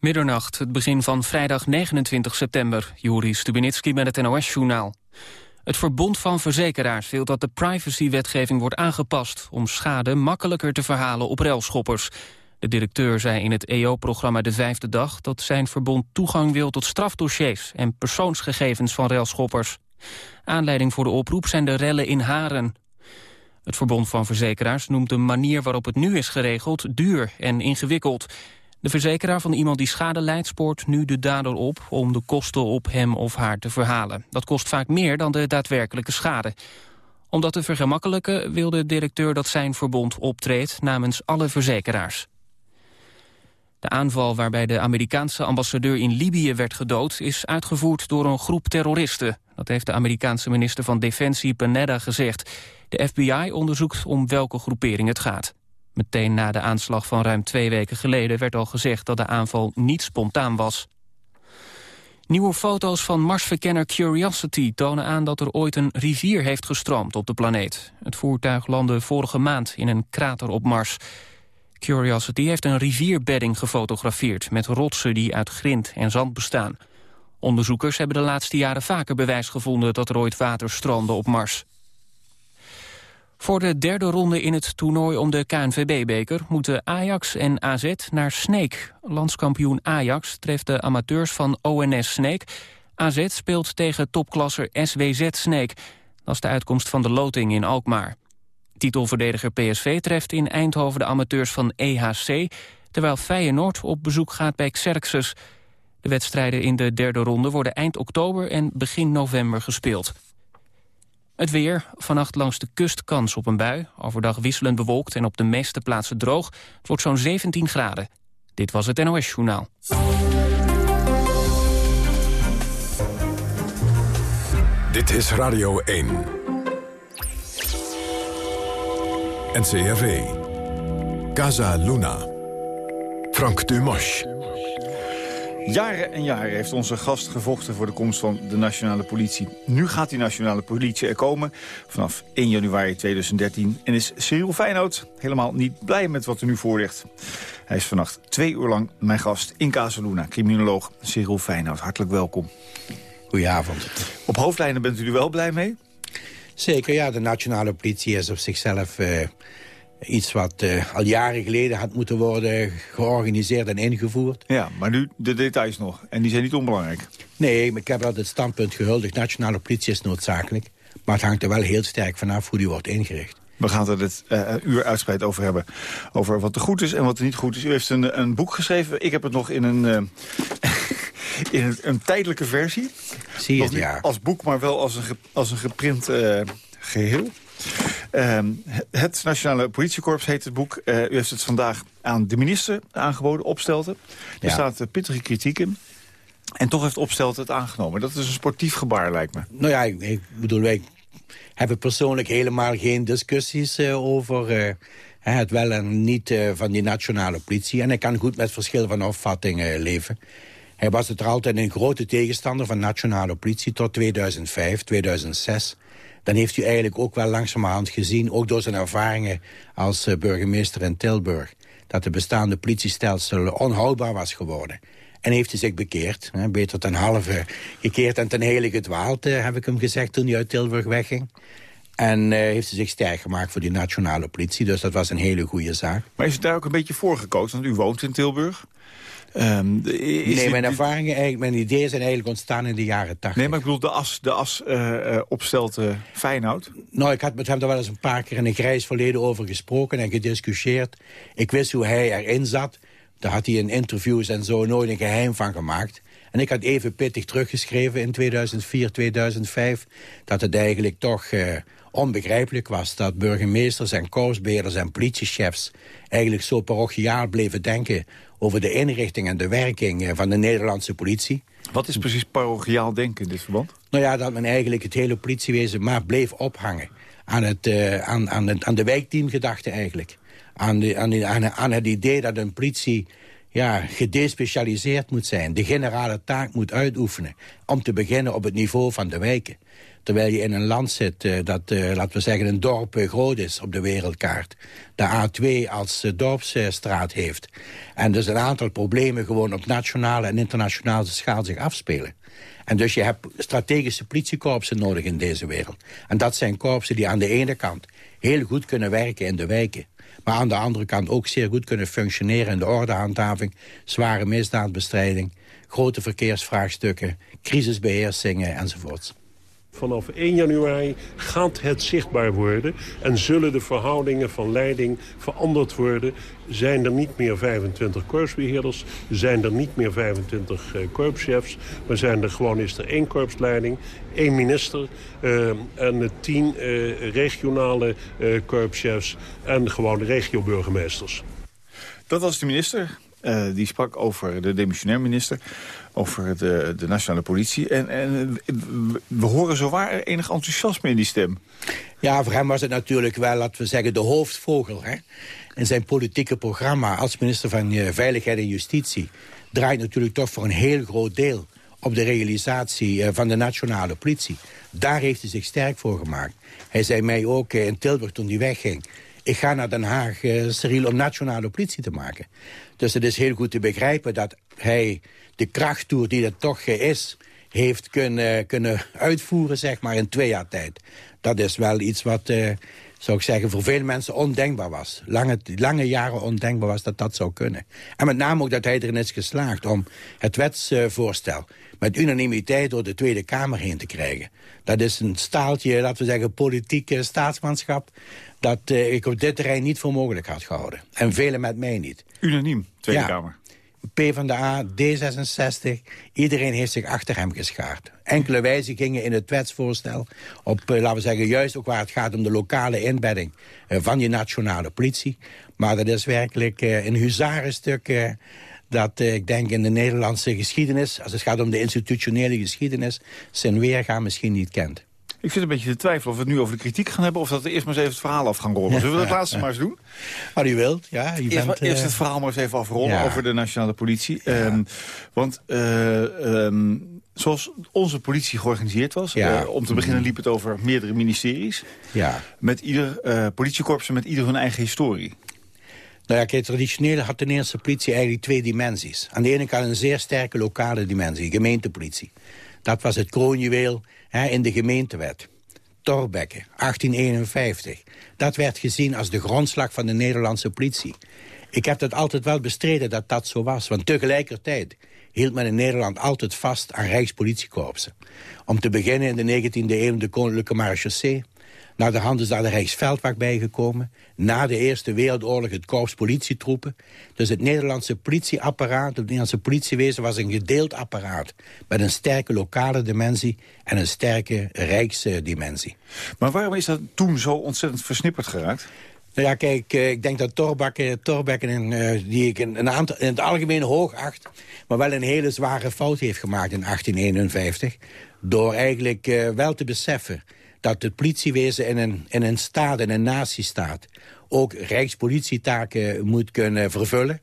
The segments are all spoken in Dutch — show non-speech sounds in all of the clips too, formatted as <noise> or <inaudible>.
Middernacht, het begin van vrijdag 29 september. Juri Stubinitski met het NOS-journaal. Het Verbond van Verzekeraars wil dat de privacywetgeving wordt aangepast... om schade makkelijker te verhalen op railschoppers. De directeur zei in het EO-programma De Vijfde Dag... dat zijn verbond toegang wil tot strafdossiers... en persoonsgegevens van railschoppers. Aanleiding voor de oproep zijn de rellen in Haren. Het Verbond van Verzekeraars noemt de manier waarop het nu is geregeld... duur en ingewikkeld... De verzekeraar van iemand die schade leidt spoort nu de dader op... om de kosten op hem of haar te verhalen. Dat kost vaak meer dan de daadwerkelijke schade. Om dat te vergemakkelijken wil de directeur dat zijn verbond optreedt... namens alle verzekeraars. De aanval waarbij de Amerikaanse ambassadeur in Libië werd gedood... is uitgevoerd door een groep terroristen. Dat heeft de Amerikaanse minister van Defensie Panetta gezegd. De FBI onderzoekt om welke groepering het gaat. Meteen na de aanslag van ruim twee weken geleden werd al gezegd dat de aanval niet spontaan was. Nieuwe foto's van Marsverkenner Curiosity tonen aan dat er ooit een rivier heeft gestroomd op de planeet. Het voertuig landde vorige maand in een krater op Mars. Curiosity heeft een rivierbedding gefotografeerd met rotsen die uit grind en zand bestaan. Onderzoekers hebben de laatste jaren vaker bewijs gevonden dat er ooit water stroomde op Mars. Voor de derde ronde in het toernooi om de KNVB-beker... moeten Ajax en AZ naar Sneek. Landskampioen Ajax treft de amateurs van ONS Sneek. AZ speelt tegen topklasser SWZ Sneek. Dat is de uitkomst van de loting in Alkmaar. Titelverdediger PSV treft in Eindhoven de amateurs van EHC... terwijl Feyenoord op bezoek gaat bij Xerxes. De wedstrijden in de derde ronde worden eind oktober en begin november gespeeld. Het weer, vannacht langs de kust kans op een bui. Overdag wisselend bewolkt en op de meeste plaatsen droog. Het wordt zo'n 17 graden. Dit was het NOS Journaal. Dit is Radio 1. NCRV. Casa Luna. Frank Dumas. Jaren en jaren heeft onze gast gevochten voor de komst van de nationale politie. Nu gaat die nationale politie er komen vanaf 1 januari 2013. En is Cyril Feyenoord helemaal niet blij met wat er nu voor ligt. Hij is vannacht twee uur lang mijn gast in Casaluna, criminoloog Cyril Feyenoord. Hartelijk welkom. Goedenavond. Op hoofdlijnen bent u er wel blij mee? Zeker, ja. De nationale politie is op zichzelf... Uh, Iets wat uh, al jaren geleden had moeten worden georganiseerd en ingevoerd. Ja, maar nu de details nog. En die zijn niet onbelangrijk. Nee, maar ik heb wel het standpunt gehuldigd. Nationale politie is noodzakelijk. Maar het hangt er wel heel sterk vanaf hoe die wordt ingericht. We gaan er dit uh, uur uitgebreid over hebben. Over wat er goed is en wat er niet goed is. U heeft een, een boek geschreven. Ik heb het nog in een, uh, <laughs> in een, een, tijdelijke versie. Zie je het, ja. Als boek, maar wel als een, als een geprint geheel. Ehm, het Nationale Politiekorps heet het boek. Uh, u heeft het vandaag aan de minister aangeboden, Opstelten. Er staat uh, pittige kritiek in. En toch heeft Opstelten het aangenomen. Dat is een sportief gebaar, lijkt me. Nou ja, ik, ik bedoel, wij hebben persoonlijk helemaal geen discussies uh, over het wel en niet van die nationale politie. En ik kan goed met verschil van opvattingen leven. Hij was het er altijd een grote tegenstander van nationale politie tot 2005, 2006 dan heeft u eigenlijk ook wel langzamerhand gezien... ook door zijn ervaringen als uh, burgemeester in Tilburg... dat de bestaande politiestelsel onhoudbaar was geworden. En heeft hij zich bekeerd. Hè, beter ten halve gekeerd en ten hele gedwaald, uh, heb ik hem gezegd... toen hij uit Tilburg wegging. En uh, heeft hij zich sterk gemaakt voor die nationale politie. Dus dat was een hele goede zaak. Maar is het daar ook een beetje voor gekozen? Want u woont in Tilburg. Um, nee, mijn ervaringen, eigenlijk, mijn ideeën zijn eigenlijk ontstaan in de jaren tachtig. Nee, maar ik bedoel de as, de as uh, opstelt uh, Feyenoord. Nou, ik had met hem er wel eens een paar keer in een grijs verleden over gesproken en gediscussieerd. Ik wist hoe hij erin zat. Daar had hij in interviews en zo nooit een geheim van gemaakt. En ik had even pittig teruggeschreven in 2004, 2005... dat het eigenlijk toch uh, onbegrijpelijk was... dat burgemeesters en koosbeheerders en politiechefs... eigenlijk zo parochiaal bleven denken over de inrichting en de werking eh, van de Nederlandse politie. Wat is precies parochiaal denken in dit verband? Nou ja, dat men eigenlijk het hele politiewezen maar bleef ophangen. Aan, het, uh, aan, aan, het, aan de wijkteamgedachte eigenlijk. Aan, de, aan, aan, aan het idee dat een politie ja, gedespecialiseerd moet zijn. De generale taak moet uitoefenen. Om te beginnen op het niveau van de wijken. Terwijl je in een land zit uh, dat, uh, laten we zeggen, een dorp uh, groot is op de wereldkaart. De A2 als dorpsstraat heeft. En dus een aantal problemen gewoon op nationale en internationale schaal zich afspelen. En dus je hebt strategische politiekorpsen nodig in deze wereld. En dat zijn korpsen die aan de ene kant heel goed kunnen werken in de wijken. Maar aan de andere kant ook zeer goed kunnen functioneren in de ordehandhaving, zware misdaadbestrijding, grote verkeersvraagstukken, crisisbeheersingen enzovoorts. Vanaf 1 januari gaat het zichtbaar worden en zullen de verhoudingen van leiding veranderd worden. Zijn er niet meer 25 korpsbeheerders, zijn er niet meer 25 uh, korpschefs... maar zijn er gewoon is er één korpsleiding, één minister... Uh, en tien uh, regionale korpschefs en gewoon regioburgemeesters. Dat was de minister. Die sprak over de demissionair minister over de, de nationale politie. En, en we horen zowaar enig enthousiasme in die stem. Ja, voor hem was het natuurlijk wel, laten we zeggen, de hoofdvogel. Hè? Zijn politieke programma als minister van eh, Veiligheid en Justitie... draait natuurlijk toch voor een heel groot deel op de realisatie eh, van de nationale politie. Daar heeft hij zich sterk voor gemaakt. Hij zei mij ook eh, in Tilburg toen hij wegging... ik ga naar Den Haag, Cyril, om nationale politie te maken. Dus het is heel goed te begrijpen dat hij de krachttoer die het toch is heeft kunnen, kunnen uitvoeren zeg maar, in twee jaar tijd. Dat is wel iets wat, uh, zou ik zeggen, voor veel mensen ondenkbaar was. Lange, lange jaren ondenkbaar was dat dat zou kunnen. En met name ook dat hij erin is geslaagd om het wetsvoorstel... met unanimiteit door de Tweede Kamer heen te krijgen. Dat is een staaltje, laten we zeggen, politieke staatsmanschap... dat uh, ik op dit terrein niet voor mogelijk had gehouden. En velen met mij niet. Unaniem, Tweede Kamer. PvdA, D66, iedereen heeft zich achter hem geschaard. Enkele wijzigingen in het wetsvoorstel, op, eh, laten we zeggen, juist ook waar het gaat om de lokale inbedding eh, van je nationale politie. Maar dat is werkelijk uh, een huzarenstuk dat ik denk in de Nederlandse geschiedenis, als het gaat om de institutionele geschiedenis, zijn weerga misschien niet kent. Ik zit een beetje te twijfelen of we het nu over de kritiek gaan hebben... of dat we eerst maar eens even het verhaal af gaan rollen. Zullen we dat <laughs> laatste maar eens doen? Wat u wilt, ja. U eerst, bent, eerst, het verhaal maar eens even afrollen over de nationale politie. Um, want uh, um, zoals onze politie georganiseerd was... Uh, om te beginnen liep het over meerdere ministeries. Ja. Met ieder uh, politiekorps met ieder hun eigen historie. Nou ja, kijk, traditioneel had de Nederlandse politie eigenlijk twee dimensies. Aan de ene kant een zeer sterke lokale dimensie, gemeentepolitie. Dat was het kroonjuweel hè, in de gemeentewet. Torbekke, 1851. Dat werd gezien als de grondslag van de Nederlandse politie. Ik heb dat altijd wel bestreden dat dat zo was. Want tegelijkertijd hield men in Nederland altijd vast aan rijkspolitiekorpsen. Om te beginnen in de 19e eeuw de Koninklijke Marechaussee... Naar de hand is daar de Rijksveldwacht bijgekomen. Na de Eerste Wereldoorlog het korps politietroepen. Dus het Nederlandse politieapparaat, het Nederlandse politiewezen... was een gedeeld apparaat met een sterke lokale dimensie... en een sterke rijksdimensie. Maar waarom is dat toen zo ontzettend versnipperd geraakt? Nou ja, kijk, eh, ik denk dat Torbekke, Torbekke uh, die ik in, een aantal, in het algemeen hoog acht... maar wel een hele zware fout heeft gemaakt in 1851... door eigenlijk uh, wel te beseffen dat het politiewezen in een, in een staat, in een natiestaat... ook rijkspolitietaken moet kunnen vervullen.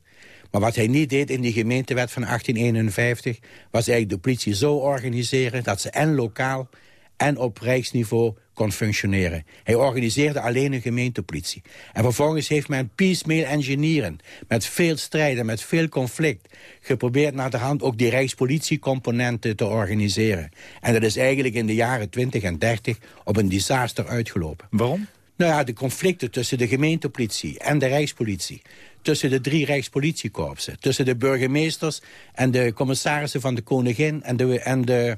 Maar wat hij niet deed in die gemeentewet van 1851... was eigenlijk de politie zo organiseren dat ze en lokaal en op rijksniveau kon functioneren. Hij organiseerde alleen een gemeentepolitie. En vervolgens heeft men piecemeal engineeren... met veel strijden, met veel conflict... geprobeerd naar de hand ook die rijkspolitiecomponenten te organiseren. En dat is eigenlijk in de jaren 20 en 30 op een disaster uitgelopen. Waarom? Nou ja, de conflicten tussen de gemeentepolitie en de rijkspolitie tussen de drie rijkspolitiekorpsen. Tussen de burgemeesters en de commissarissen van de koningin en de, en de,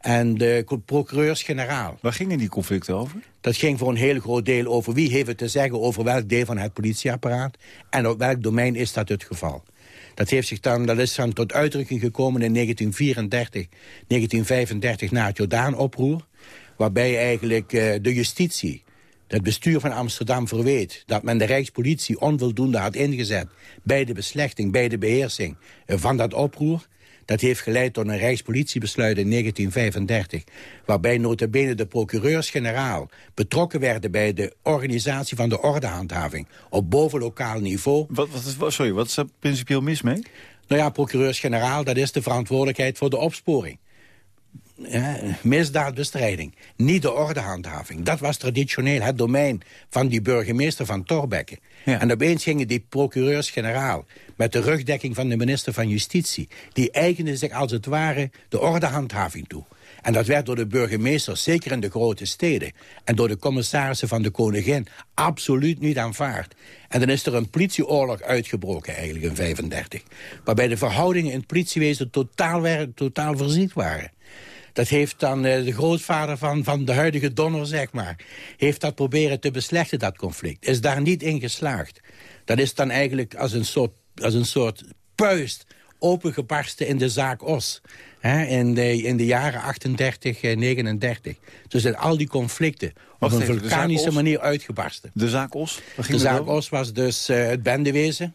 en de procureurs-generaal. Waar gingen die conflicten over? Dat ging voor een heel groot deel over wie heeft het te zeggen over welk deel van het politieapparaat en op welk domein is dat het geval. Dat, heeft zich dan, dat is dan tot uitdrukking gekomen in 1934, 1935 na het Jordaan-oproer. Waarbij eigenlijk uh, de justitie het bestuur van Amsterdam verweet... dat men de Rijkspolitie onvoldoende had ingezet... bij de beslechting, bij de beheersing van dat oproer... Dat heeft geleid tot een Rijkspolitiebesluit in 1935... waarbij notabene de procureurs-generaal betrokken werden... bij de organisatie van de ordehandhaving op bovenlokaal niveau. Wat, wat, sorry, wat is er principieel mis mee? Nou ja, procureurs-generaal, dat is de verantwoordelijkheid voor de opsporing misdaadbestrijding, niet de ordehandhaving. Dat was traditioneel het domein van die burgemeester van Thorbecke. En opeens gingen die procureurs-generaal met de rugdekking van de minister van Justitie... die eigenden zich als het ware de ordehandhaving toe. En dat werd door de burgemeesters, zeker in de grote steden... en door de commissarissen van de koningin absoluut niet aanvaard. En dan is er een politieoorlog uitgebroken eigenlijk in 1935. Waarbij de verhoudingen in het politiewezen totaal, totaal waren. Dat heeft dan uh, de grootvader van, van de huidige donner, zeg maar... heeft dat proberen te beslechten, dat conflict. Is daar niet in geslaagd. Dat is dan eigenlijk als een soort, als een soort puist opengebarsten in de zaak Os. Hè, in, de, in de jaren 38, 39. Eh, dus in al die conflicten op een vulkanische manier uitgebarsten. De zaak Os? De zaak Os was dus uh, het bendewezen.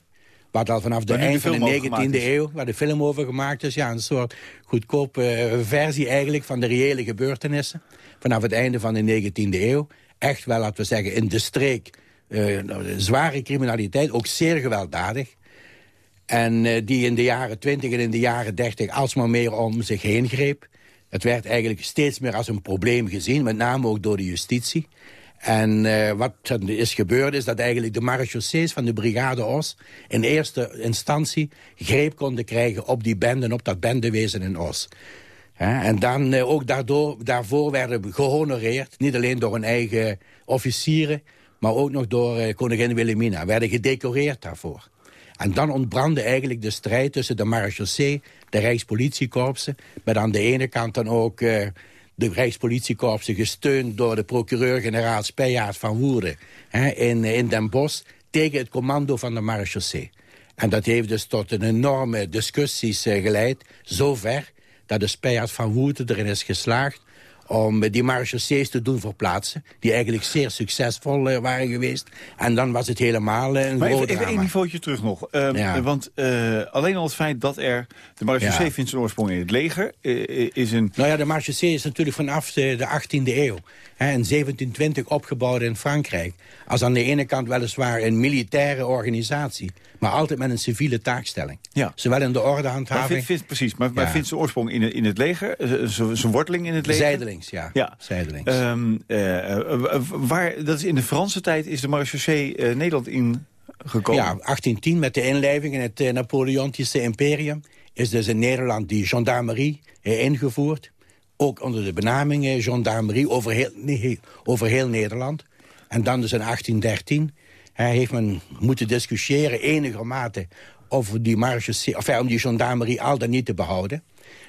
Wat al vanaf de eind van de 19e eeuw, waar de film over gemaakt is. Ja, een soort goedkope eh, versie eigenlijk van de reële gebeurtenissen. Vanaf het einde van de 19e eeuw. Echt wel, laten we zeggen, in de streek. Uh, zware criminaliteit, ook zeer gewelddadig. En uh, die in de jaren 20 en in de jaren 30 alsmaar meer om zich heen greep. Het werd eigenlijk steeds meer als een probleem gezien, met name ook door de justitie. En uh, wat is gebeurd is dat eigenlijk de marechaussees van de brigade Os... in eerste instantie greep konden krijgen op die benden, op dat bendewezen in Os. en dan uh, ook daardoor, daarvoor werden gehonoreerd, niet alleen door hun eigen officieren... maar ook nog door uh, koningin Wilhelmina, werden gedecoreerd daarvoor. En dan ontbrandde eigenlijk de strijd tussen de marechaussee, de Rijkspolitiekorpsen... met aan de ene kant dan ook de Rijkspolitiekorpsen gesteund door de procureur-generaal Speyaert van Woerden hè, in, in Den Bosch tegen het commando van de marechaussee. En dat heeft dus tot een enorme discussies uh, geleid, zover dat de Speyaert van Woerden erin is geslaagd om die marechaussees te doen verplaatsen... die eigenlijk zeer succesvol uh, waren geweest. En dan was het helemaal uh, een maar even, even één niveautje terug nog. Um, ja. Want uh, alleen al het feit dat er... De marechaussee ja. vindt zijn oorsprong in het leger, is een... Nou ja, de marechaussee is natuurlijk vanaf de, de 18e eeuw. In 1720 opgebouwd in Frankrijk. Als aan de ene kant weliswaar een militaire organisatie... maar altijd met een civiele taakstelling. Ja. Zowel in de ordehandhaving... Maar vindt, precies, maar, maar vindt zijn oorsprong in, in het leger? Zijn worteling in het leger? Zijdelings, ja. ja. Zijdelings. Um, uh, waar, dat is in de Franse tijd is de marechaussee uh, Nederland ingekomen? Ja, 1810 met de inlijving in het Napoleontische imperium... is dus in Nederland die gendarmerie ingevoerd. Ook onder de benaming gendarmerie over heel, over heel Nederland. En dan dus in 1813 heeft men moeten discussiëren enigermate... over die marge, of, om die gendarmerie al dan niet te behouden.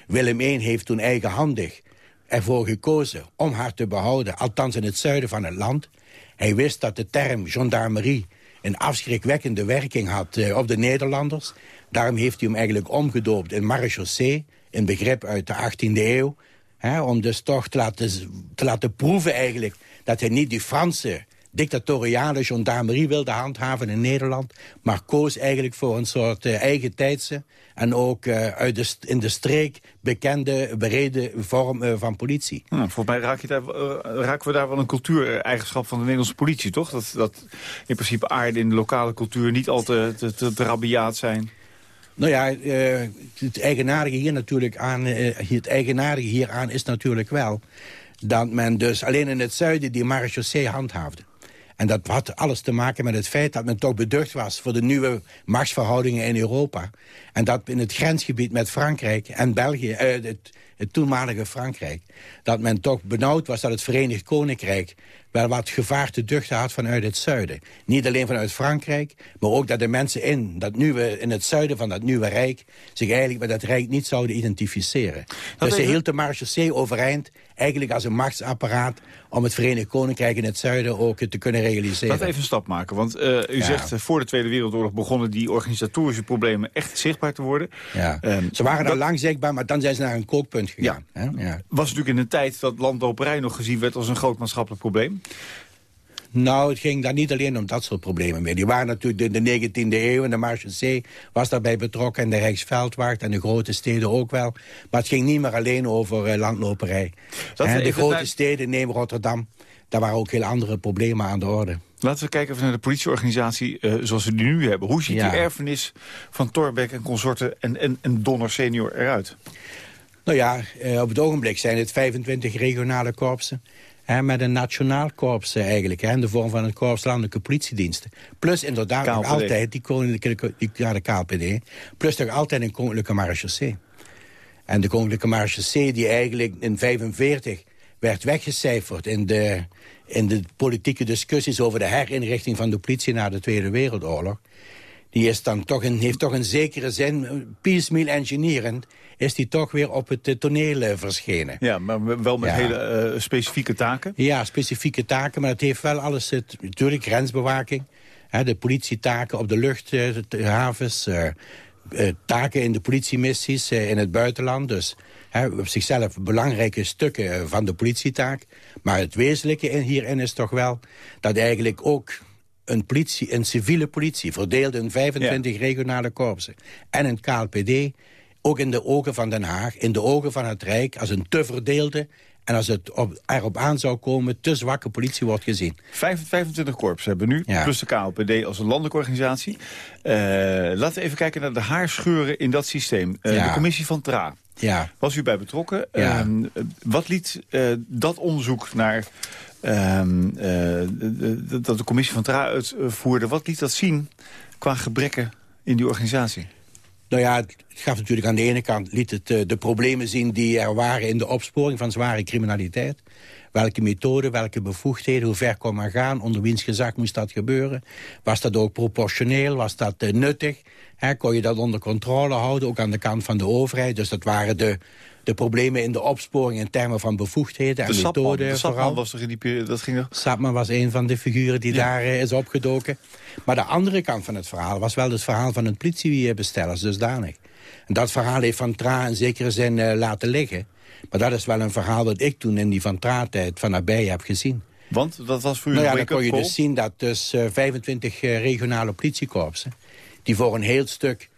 Willem I heeft toen eigenhandig ervoor gekozen om haar te behouden... althans in het zuiden van het land. Hij wist dat de term gendarmerie een afschrikwekkende werking had uh, op de Nederlanders. Daarom heeft hij hem eigenlijk omgedoopt in marechaussee... een begrip uit de 18e eeuw. Hè, om dus toch te laten, te laten proeven eigenlijk... dat hij niet die Franse dictatoriale gendarmerie wilde handhaven in Nederland... maar koos eigenlijk voor een soort uh, eigen tijdse... en ook uh, uit de, in de streek bekende, bereden vorm uh, van politie. Nou, volgens mij raak je daar, raken we daar wel een cultuureigenschap van de Nederlandse politie, toch? Dat, dat in principe aarde in de lokale cultuur niet al te, te, te, te rabiaat zijn. Nou ja, uh, het eigenaardige hier natuurlijk aan, uh, het eigenaardige hieraan is natuurlijk wel dat men dus alleen in het zuiden die marechaussee handhaafde. En dat had alles te maken met het feit dat men toch beducht was... voor de nieuwe machtsverhoudingen in Europa. En dat in het grensgebied met Frankrijk en België... Uh, het, het toenmalige Frankrijk... dat men toch benauwd was dat het Verenigd Koninkrijk wel wat gevaar te duchten had vanuit het zuiden. Niet alleen vanuit Frankrijk, maar ook dat de mensen in, dat nieuwe, in het zuiden van dat nieuwe rijk... zich eigenlijk met dat rijk niet zouden identificeren. Dat dus ze hield de marechaussee overeind, eigenlijk als een machtsapparaat... om het Verenigd Koninkrijk in het zuiden ook te kunnen realiseren. Laten we even een stap maken, want uh, u ja. zegt... Uh, voor de Tweede Wereldoorlog begonnen die organisatorische problemen echt zichtbaar te worden. Ja. Um, ze waren al lang zichtbaar, maar dan zijn ze naar een kookpunt gegaan. Ja. ja. Was natuurlijk in een tijd dat landloperij nog gezien werd als een groot maatschappelijk probleem. Nou, het ging daar niet alleen om dat soort problemen meer. Die waren natuurlijk in de 19e eeuw en de Marche C was daarbij betrokken... en de Rijksveldwacht en de grote steden ook wel. Maar het ging niet meer alleen over uh, landloperij. En de grote steden, neem Rotterdam... daar waren ook heel andere problemen aan de orde. Laten we kijken naar de politieorganisatie uh, zoals we die nu hebben. Hoe ziet die erfenis van Torbeck en consorten en, en, en Donner senior eruit? Nou ja, uh, op het ogenblik zijn het 25 regionale korpsen. Hè, met een nationaal korps eh, eigenlijk, hè, in de vorm van een korps landelijke politiediensten. Plus inderdaad nog altijd die koninklijke, die, ja, de KPD. Plus toch altijd een koninklijke marechaussee. En de koninklijke marechaussee die eigenlijk in 45 werd weggecijferd in de, in de politieke discussies over de herinrichting van de politie na de Tweede Wereldoorlog. Die is dan toch een, heeft toch een zekere zin, piecemeal engineerend, is die toch weer op het eh, toneel eh, verschenen. Ja, maar wel met hele uh, specifieke taken? Ja, specifieke taken, maar het heeft wel alles... Het, natuurlijk grensbewaking, hè, de politietaken op de lucht, de havens... taken in de politiemissies in het buitenland. Dus hè, op zichzelf belangrijke stukken van de politietaak. Maar het wezenlijke hierin is toch wel dat eigenlijk ook een, politie, een civiele politie... verdeeld in 25 regionale korpsen en een KLPD ook in de ogen van Den Haag, in de ogen van het Rijk... als een te verdeelde en als het op, erop aan zou komen, te zwakke politie wordt gezien. 25 korps hebben we nu, plus de KLPD als een landelijke organisatie. Uh, laten we even kijken naar de haarscheuren in dat systeem. Uh, De commissie van TRA. Ja. Was u bij betrokken? Ja. Uh, wat liet uh, dat onderzoek naar... Ehm, dat de commissie van TRA uitvoerde, wat liet dat zien qua gebreken in die organisatie? Nou ja, het gaf natuurlijk aan de ene kant... liet het uh, de problemen zien die er waren in de opsporing van zware criminaliteit. Welke methode, welke bevoegdheden, hoe ver kon men gaan... onder wiens gezag moest dat gebeuren. Was dat ook proportioneel, was dat uh, nuttig? Kon je dat onder controle houden, ook aan de kant van de overheid? Dus dat waren de, de problemen in de opsporing in termen van bevoegdheden en methoden. De Sapman was er in die periode, dat ging er... Sapman was een van de figuren die daar uh, is opgedoken. Maar de andere kant van het verhaal was wel het verhaal van het politiebestellers dusdanig. En dat verhaal heeft Van Tra in zekere zin uh, laten liggen. Maar dat is wel een verhaal dat ik toen in die Van Tra-tijd van nabij heb gezien. Want dat was voor u nou ja, dan kon je dus zien dat dus uh, 25 regionale politiekorpsen... die voor een heel stuk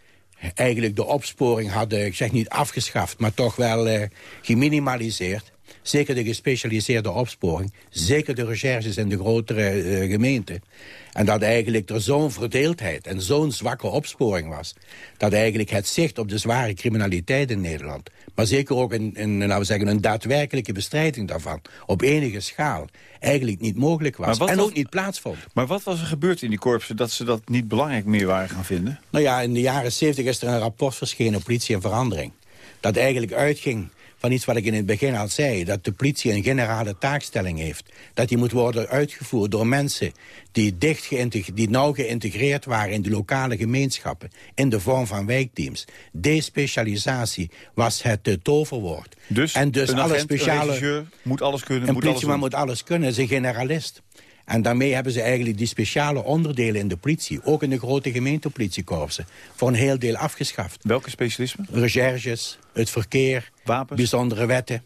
eigenlijk de opsporing hadden, ik zeg niet afgeschaft... maar toch wel uh, geminimaliseerd. Zeker de gespecialiseerde opsporing. Zeker de recherches in de grotere uh, gemeenten. En dat eigenlijk er zo'n verdeeldheid en zo'n zwakke opsporing was... dat eigenlijk het zicht op de zware criminaliteit in Nederland... maar zeker ook een, een, laten we zeggen, een daadwerkelijke bestrijding daarvan... op enige schaal eigenlijk niet mogelijk was. En ook niet plaatsvond. Maar wat was er gebeurd in die korpsen dat ze dat niet belangrijk meer waren gaan vinden? Nou ja, in de jaren 70 is er een rapport verschenen, Politie en Verandering. Dat eigenlijk uitging van iets wat ik in het begin al zei. Dat de politie een generale taakstelling heeft. Dat die moet worden uitgevoerd door mensen die, dicht die nauw geïntegreerd waren in de lokale gemeenschappen. In de vorm van wijkteams. Despecialisatie was het uh, toverwoord. Dus, en dus een alle speciale, moet alles kunnen. Een moet politieman moet alles kunnen, is een generalist. En daarmee hebben ze eigenlijk die speciale onderdelen in de politie... ook in de grote gemeentepolitiekorpsen... voor een heel deel afgeschaft. Welke specialismen? Recherches, het verkeer, Wapens. bijzondere wetten.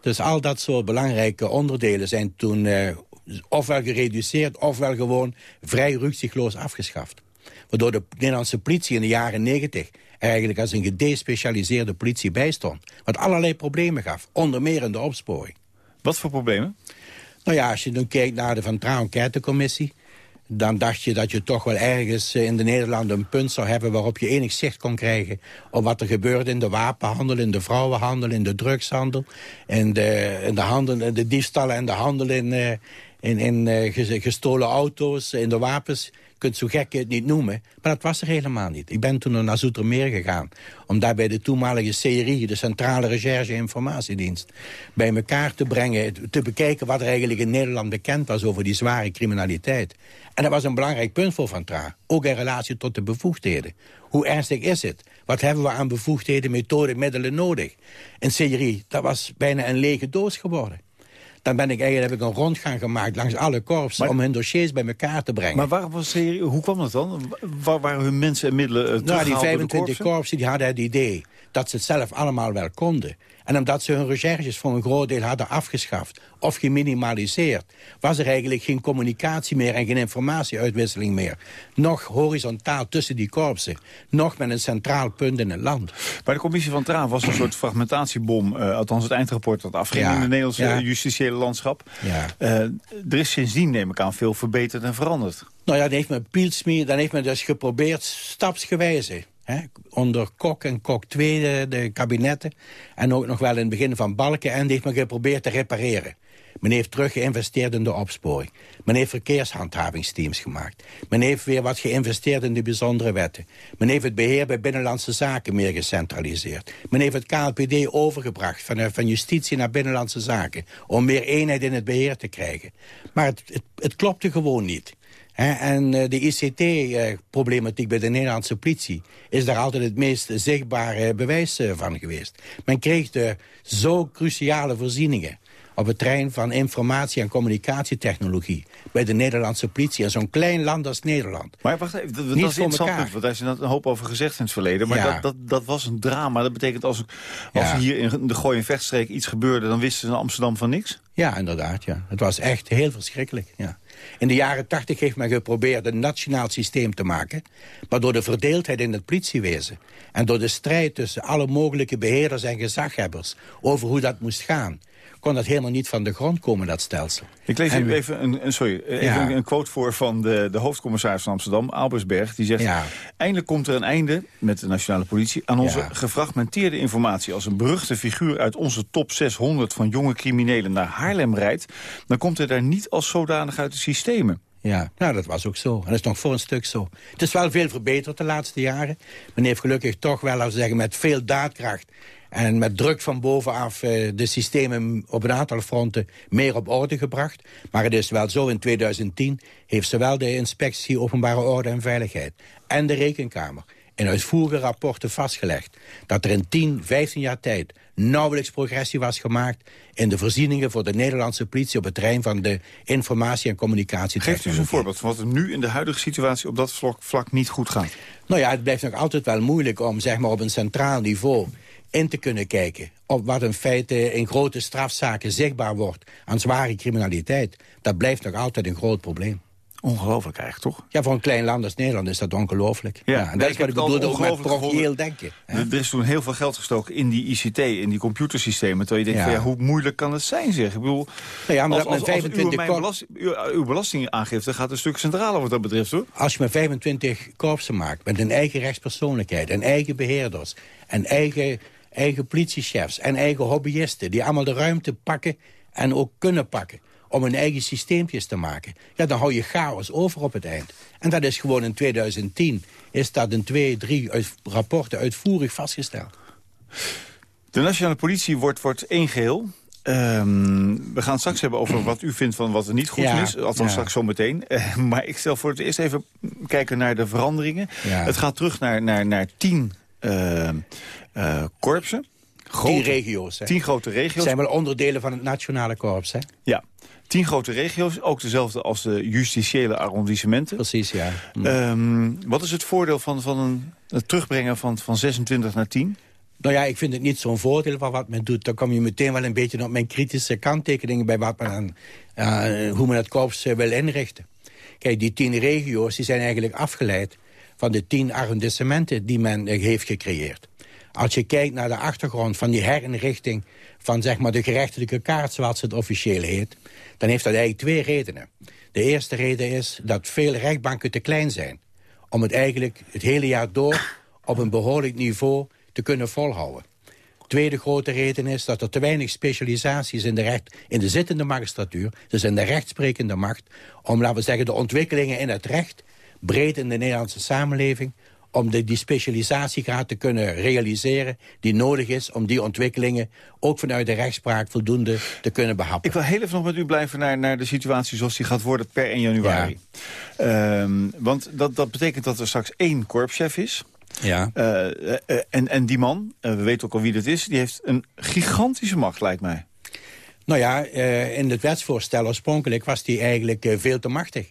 Dus al dat soort belangrijke onderdelen zijn toen uh, ofwel gereduceerd... ofwel gewoon vrij rukzichtloos afgeschaft. Waardoor de Nederlandse politie in de jaren 90 eigenlijk als een gedespecialiseerde politie bijstond. Wat allerlei problemen gaf, onder meer in de opsporing. Wat voor problemen? Nou ja, als je dan kijkt naar de Van Trouw-enquêtecommissie... dan dacht je dat je toch wel ergens eh, in de Nederlanden een punt zou hebben... waarop je enig zicht kon krijgen op wat er gebeurde in de wapenhandel... in de vrouwenhandel, in de drugshandel... in de, in de, handel, in de diefstallen en de handel in, uh, in, uh, gestolen auto's, in de wapens kunt zo gek het niet noemen. Maar dat was er helemaal niet. Ik ben toen naar Zoetermeer gegaan. Om daar bij de toenmalige CRI, de Centrale Recherche Informatiedienst... bij elkaar te brengen, te bekijken wat er eigenlijk in Nederland bekend was... over die zware criminaliteit. En dat was een belangrijk punt voor Van Tra. Ook in relatie tot de bevoegdheden. Hoe ernstig is het? Wat hebben we aan bevoegdheden, methoden, middelen nodig? Een CRI, dat was bijna een lege doos geworden. Dan ben ik eigenlijk heb ik een rondgang gemaakt langs alle korpsen... om hun dossiers bij elkaar te brengen. Maar waar was, hoe kwam dat dan? Waar waren hun mensen en middelen uh, Nou, die 25 korpsen die hadden het idee dat ze het zelf allemaal wel konden. En omdat ze hun recherches voor een groot deel hadden afgeschaft of geminimaliseerd... was er eigenlijk geen communicatie meer en geen informatieuitwisseling meer. Nog horizontaal tussen die korpsen. Nog met een centraal punt in het land. Bij de commissie van Traan was een soort fragmentatiebom... Uh, althans het eindrapport dat afging in het Nederlandse ja. justitiële landschap. Ja. Uh, er is sindsdien, neem ik aan, veel verbeterd en veranderd. Nou ja, dan heeft men dan heeft men dus geprobeerd stapsgewijze onder Kok en Kok 2, de, kabinetten. En ook nog wel in het begin van Balken. En die heeft men geprobeerd te repareren. Men heeft terug geïnvesteerd in de opsporing. Men heeft verkeershandhavingsteams gemaakt. Men heeft weer wat geïnvesteerd in de bijzondere wetten. Men heeft het beheer bij binnenlandse zaken meer gecentraliseerd. Men heeft het KLPD overgebracht van, van justitie naar binnenlandse zaken... om meer eenheid in het beheer te krijgen. Maar het, het, het klopte gewoon niet en eh, de ICT-problematiek bij de Nederlandse politie... is daar altijd het meest zichtbare bewijs eh, van geweest. Men kreeg de zo cruciale voorzieningen op het terrein van informatie- en communicatietechnologie... bij de Nederlandse politie in zo'n klein land als Nederland. Maar wacht even, dat, dat is interessant, want daar is een hoop over gezegd in het verleden. Maar dat, dat, dat was een drama. Dat betekent als, als hier in de Gooi- en Vechtstreek iets gebeurde... dan wisten ze in Amsterdam van niks? Ja, inderdaad. Ja. Het was echt heel verschrikkelijk, ja. In de jaren tachtig heeft men geprobeerd een nationaal systeem te maken... maar door de verdeeldheid in het politiewezen... en door de strijd tussen alle mogelijke beheerders en gezaghebbers... over hoe dat moest gaan kon dat helemaal niet van de grond komen, dat stelsel. Ik lees en, even, een, een, sorry, even een quote voor van de, de hoofdcommissaris van Amsterdam, Albersberg. Die zegt, ja. eindelijk komt er een einde met de nationale politie... aan onze gefragmenteerde informatie. Als een beruchte figuur uit onze top 600 van jonge criminelen naar Haarlem rijdt... dan komt hij daar niet als zodanig uit de systemen. Ja, nou, dat was ook zo. En dat is nog voor een stuk zo. Het is wel veel verbeterd de laatste jaren. Men heeft gelukkig toch wel, laten we zeggen, met veel daadkracht... En met druk van bovenaf uh, de systemen op een aantal fronten meer op orde gebracht. Maar het is wel zo, in 2010 heeft zowel de inspectie openbare orde en veiligheid... en de rekenkamer in uitvoerige rapporten vastgelegd... dat er in 10, 15 jaar tijd nauwelijks progressie was gemaakt... in de voorzieningen voor de Nederlandse politie... op het terrein van de informatie- en communicatie. Geeft u eens een voorbeeld van wat er nu in de huidige situatie... op dat vlak, vlak niet goed gaat? Nou ja, het blijft nog altijd wel moeilijk om zeg maar, op een centraal niveau in te kunnen kijken... op wat in feite in grote strafzaken zichtbaar wordt aan zware criminaliteit... dat blijft nog altijd een groot probleem. Ongelooflijk eigenlijk, toch? Ja, voor een klein land als Nederland is dat ongelooflijk. Ja, en dat is wat ik bedoelde ook met profiel denken. Er is toen heel veel geld gestoken in die ICT, in die computersystemen. Terwijl je denkt, ja. Van, ja, hoe moeilijk kan het zijn, zeg? Ik bedoel, nou ja, maar als, als, 25 uw, belasting, uw, uw belastingaangifte gaat een stuk centraler wat dat betreft, hoor. Als je met 25 korpsen maakt, met een eigen rechtspersoonlijkheid... en eigen beheerders en eigen eigen politiechefs en eigen hobbyisten... die allemaal de ruimte pakken en ook kunnen pakken om hun eigen systeempjes te maken. Ja, dan hou je chaos over op het eind. En dat is gewoon in 2010, is dat in twee, drie rapporten uitvoerig vastgesteld. De nationale politie wordt, wordt één geheel. Um, we gaan straks hebben over wat u vindt van wat er niet goed is. Althans ja. straks zometeen. Uh, maar ik stel voor het eerst even kijken naar de veranderingen. Ja. Het gaat terug naar, naar, naar tien korpsen. Grote, tien regio's. Hè? Tien grote regio's. zijn wel onderdelen van het nationale korps, hè? Ja. Tien grote regio's, ook dezelfde als de justitiële arrondissementen. Precies, ja. Mm. Um, wat is het voordeel van, van een, het terugbrengen van, van 26 naar 10? Nou ja, ik vind het niet zo'n voordeel van wat men doet. Dan kom je meteen wel een beetje op mijn kritische kanttekeningen... bij wat men aan, uh, hoe men het korps uh, wil inrichten. Kijk, die tien regio's die zijn eigenlijk afgeleid... van de tien arrondissementen die men uh, heeft gecreëerd. Als je kijkt naar de achtergrond van die herinrichting... van zeg maar de gerechtelijke kaart, zoals het officieel heet... dan heeft dat eigenlijk twee redenen. De eerste reden is dat veel rechtbanken te klein zijn... om het eigenlijk het hele jaar door op een behoorlijk niveau te kunnen volhouden. Tweede grote reden is dat er te weinig specialisaties in de, recht, in de zittende magistratuur... dus in de rechtsprekende macht... om, laten we zeggen, de ontwikkelingen in het recht... breed in de Nederlandse samenleving om de, die specialisatiegraad te kunnen realiseren... die nodig is om die ontwikkelingen ook vanuit de rechtspraak voldoende te kunnen behappen. Ik wil heel even nog met u blijven naar, naar de situatie zoals die gaat worden per 1 januari. Ja. Um, want dat, dat betekent dat er straks één korpschef is... Ja. Uh, uh, en, en die man, uh, we weten ook al wie dat is... die heeft een gigantische macht, lijkt mij. Nou ja, in het wetsvoorstel oorspronkelijk was die eigenlijk veel te machtig.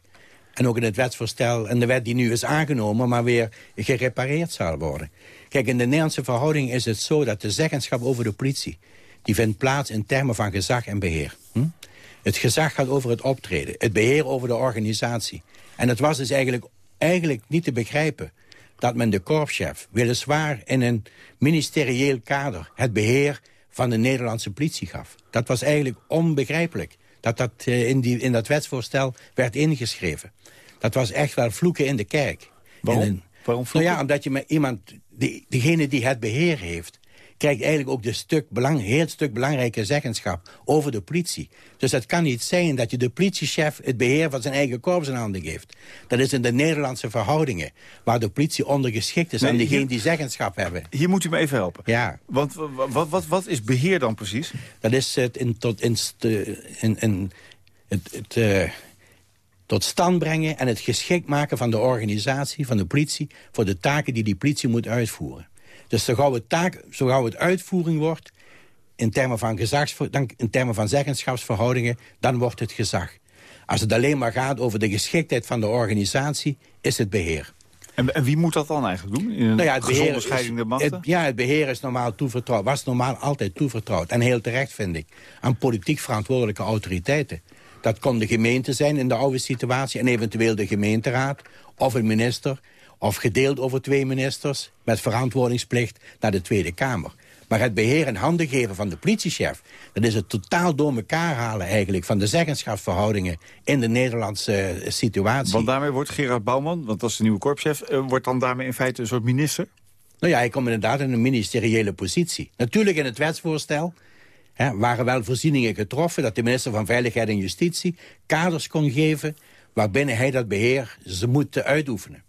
En ook in het wetsvoorstel en de wet die nu is aangenomen... maar weer gerepareerd zal worden. Kijk, in de Nederlandse verhouding is het zo... dat de zeggenschap over de politie... die vindt plaats in termen van gezag en beheer. Hm? Het gezag gaat over het optreden. Het beheer over de organisatie. En het was dus eigenlijk, eigenlijk niet te begrijpen... dat men de korpschef weliswaar in een ministerieel kader... het beheer van de Nederlandse politie gaf. Dat was eigenlijk onbegrijpelijk dat dat uh, in, die, in dat wetsvoorstel werd ingeschreven. Dat was echt wel vloeken in de kerk. Waarom? Een, Waarom nou ja, omdat je met iemand, die, diegene die het beheer heeft krijgt eigenlijk ook de stuk belang, heel stuk belangrijke zeggenschap over de politie. Dus het kan niet zijn dat je de politiechef het beheer van zijn eigen korps in handen geeft. Dat is in de Nederlandse verhoudingen, waar de politie ondergeschikt is nee, aan diegenen die zeggenschap hebben. Hier moet u me even helpen. Ja. Want wat, wat, wat is beheer dan precies? Dat is het in, tot, in, in, in het... het uh, tot stand brengen en het geschikt maken van de organisatie, van de politie... voor de taken die die politie moet uitvoeren. Dus zo gauw het, taak, zo gauw het uitvoering wordt... In termen, van gezags, in termen van zeggenschapsverhoudingen, dan wordt het gezag. Als het alleen maar gaat over de geschiktheid van de organisatie, is het beheer. En, en wie moet dat dan eigenlijk doen? In een nou ja, het beheer scheiding der machten? ja, het beheer is normaal toevertrouwd. Was normaal altijd toevertrouwd. En heel terecht, vind ik. Aan politiek verantwoordelijke autoriteiten. Dat kon de gemeente zijn in de oude situatie... en eventueel de gemeenteraad of een minister of gedeeld over twee ministers met verantwoordingsplicht naar de Tweede Kamer. Maar het beheer en handen geven van de politiechef... dat is het totaal door elkaar halen eigenlijk... van de zeggenschapsverhoudingen in de Nederlandse eh, situatie. Want daarmee wordt Gerard Bouwman, want dat is de nieuwe korpschef... Uh, wordt dan daarmee in feite een soort minister? Nou ja, hij komt inderdaad in een ministeriële positie. Natuurlijk in het wetsvoorstel hè, waren wel voorzieningen getroffen... dat de minister van Veiligheid en Justitie kaders kon geven... waarbinnen hij dat beheer ze moet uitoefenen.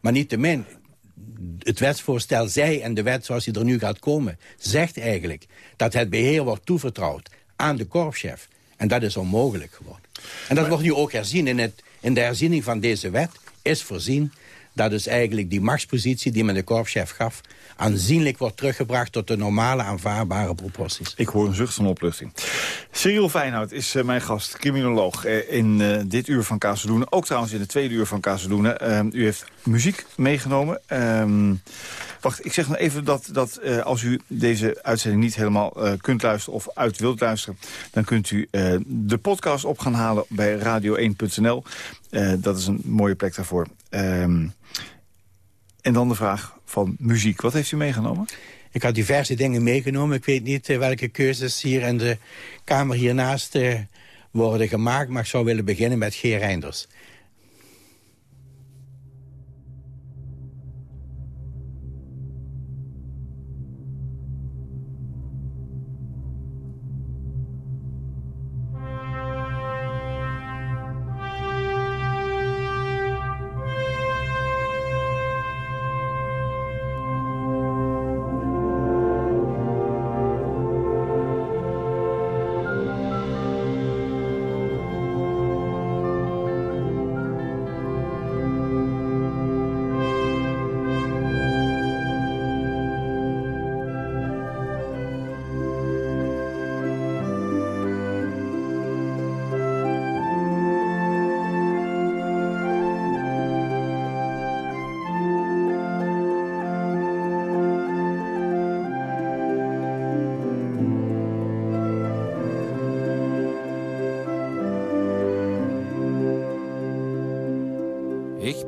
Maar niettemin, het wetsvoorstel zij en de wet zoals die er nu gaat komen... zegt eigenlijk dat het beheer wordt toevertrouwd aan de korpschef. En dat is onmogelijk geworden. En dat wordt nu ook herzien. In, het, in de herziening van deze wet is voorzien dat dus eigenlijk die machtspositie die men de korpschef gaf... aanzienlijk wordt teruggebracht tot de normale aanvaardbare proporties. Ik hoor een zucht van opluchting. Cyril Feinhout is uh, mijn gast, criminoloog uh, in uh, dit uur van Kazeloenen. Ook trouwens in het tweede uur van Kazeloenen. U heeft muziek meegenomen. Ehm, wacht, ik zeg nog even dat, dat als u deze uitzending niet helemaal kunt luisteren... of uit wilt luisteren, dan kunt u de podcast op gaan halen bij radio1.nl. dat is een mooie plek daarvoor. Um, en dan de vraag van muziek. Wat heeft u meegenomen? Ik had diverse dingen meegenomen. Ik weet niet welke keuzes hier in de kamer hiernaast worden gemaakt. Maar ik zou willen beginnen met G. Reinders.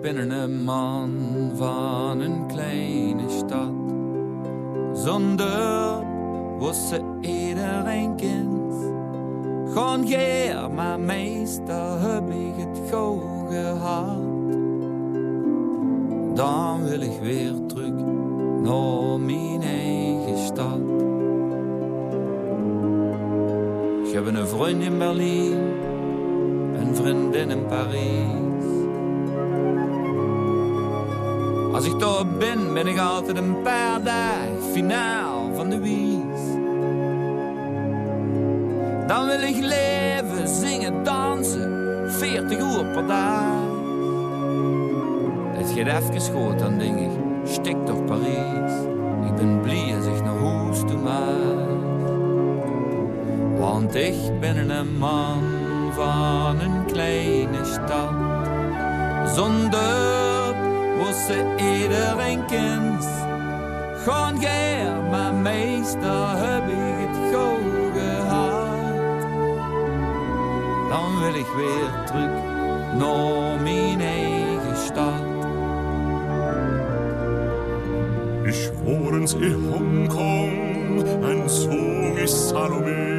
Ben een man van een kleine stad. Zonder was ze iedereen kind. Gewoon geer, maar meestal heb ik het gauw gehad. Dan wil ik weer terug naar mijn eigen stad. Ik heb een vriend in Berlijn, een vriendin in Parijs. Als ik daar ben, ben ik altijd een paar dagen finaal van de wies. Dan wil ik leven, zingen, dansen, 40 uur per dag. Het gaat schoot, dan denk ik, stik toch Parijs. Ik ben blij als ik naar huis toe maar. Want ik ben een man van een kleine stad. Zonder ze iedereen kent. Gewoon geer, maar meestal heb ik het gauw gehad. Dan wil ik weer terug naar mijn eigen stad. Ich wohns in Hongkong, ein Song ist Salome.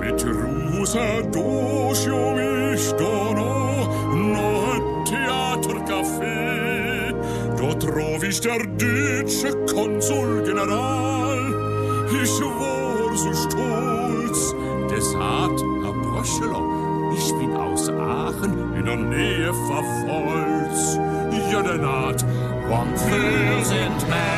Mit Rosa Dojo ich dono, Dort trov ich der deutsche Konsul General. Ich war so stolz, des hat Herr Bröscheler, ich bin aus Aachen in der Nähe verfolzt. Ja, der Naht, Want we sind men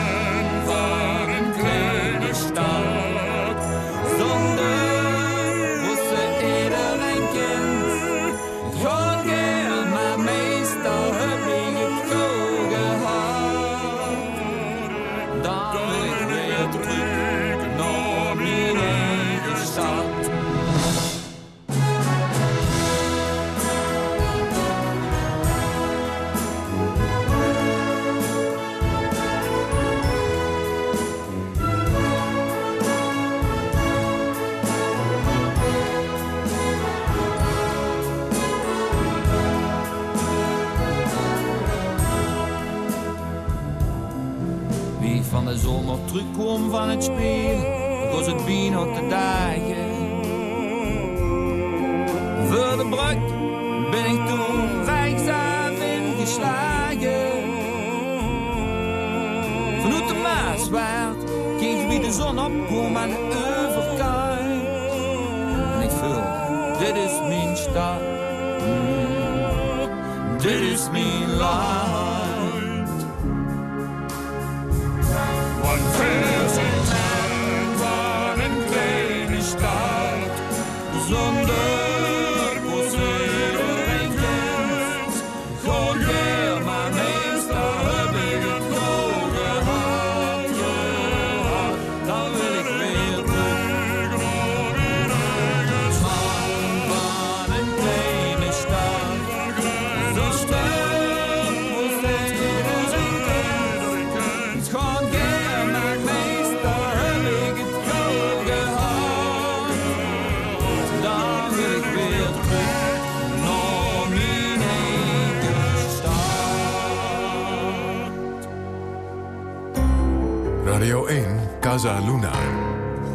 Radio 1, Casa Luna.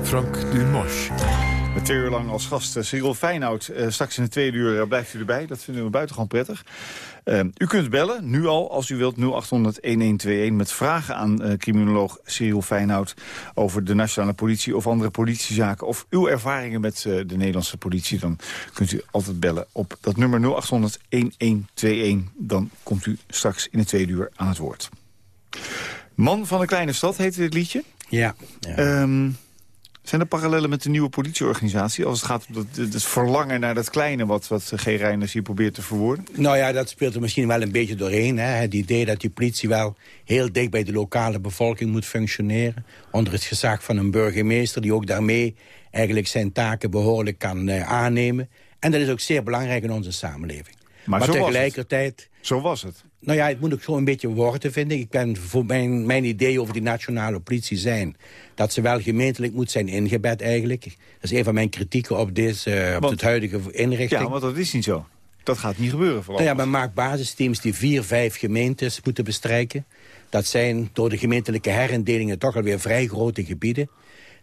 Frank Dumosch. Met twee uur lang als gast uh, Cyril Feyenoord. Eh, straks in de tweede uur eh, blijft u erbij. Dat vinden we buitengewoon prettig. U kunt bellen, nu al, als u wilt, 0800-1121... met vragen aan uh, criminoloog Cyril Feyenoord... over de nationale politie of andere politiezaken... of uw ervaringen met de Nederlandse politie. Dan kunt u altijd bellen op dat nummer 0800-1121. Dan komt u straks in de tweede uur aan het woord. Man van een kleine stad heette dit liedje. Ja. ja. Um, zijn er parallellen met de nieuwe politieorganisatie... als het gaat om het, het verlangen naar dat kleine... wat, wat G. Reinders hier probeert te verwoorden? Nou ja, dat speelt er misschien wel een beetje doorheen. Hè? Het idee dat die politie wel heel dicht bij de lokale bevolking moet functioneren. Onder het gezag van een burgemeester... die ook daarmee eigenlijk zijn taken behoorlijk kan uh, aannemen. En dat is ook zeer belangrijk in onze samenleving. Maar, maar zo tegelijkertijd... Was zo was het. Nou ja, het moet ook zo een beetje worden, vind ik. ik ben, voor mijn, mijn idee over die nationale politie zijn... dat ze wel gemeentelijk moet zijn ingebed eigenlijk. Dat is een van mijn kritieken op, deze, uh, op want, het huidige inrichting. Ja, want dat is niet zo. Dat gaat niet gebeuren vooral. Nou ja, men maakt basisteams die vier, vijf gemeentes moeten bestrijken. Dat zijn door de gemeentelijke herindelingen toch alweer vrij grote gebieden.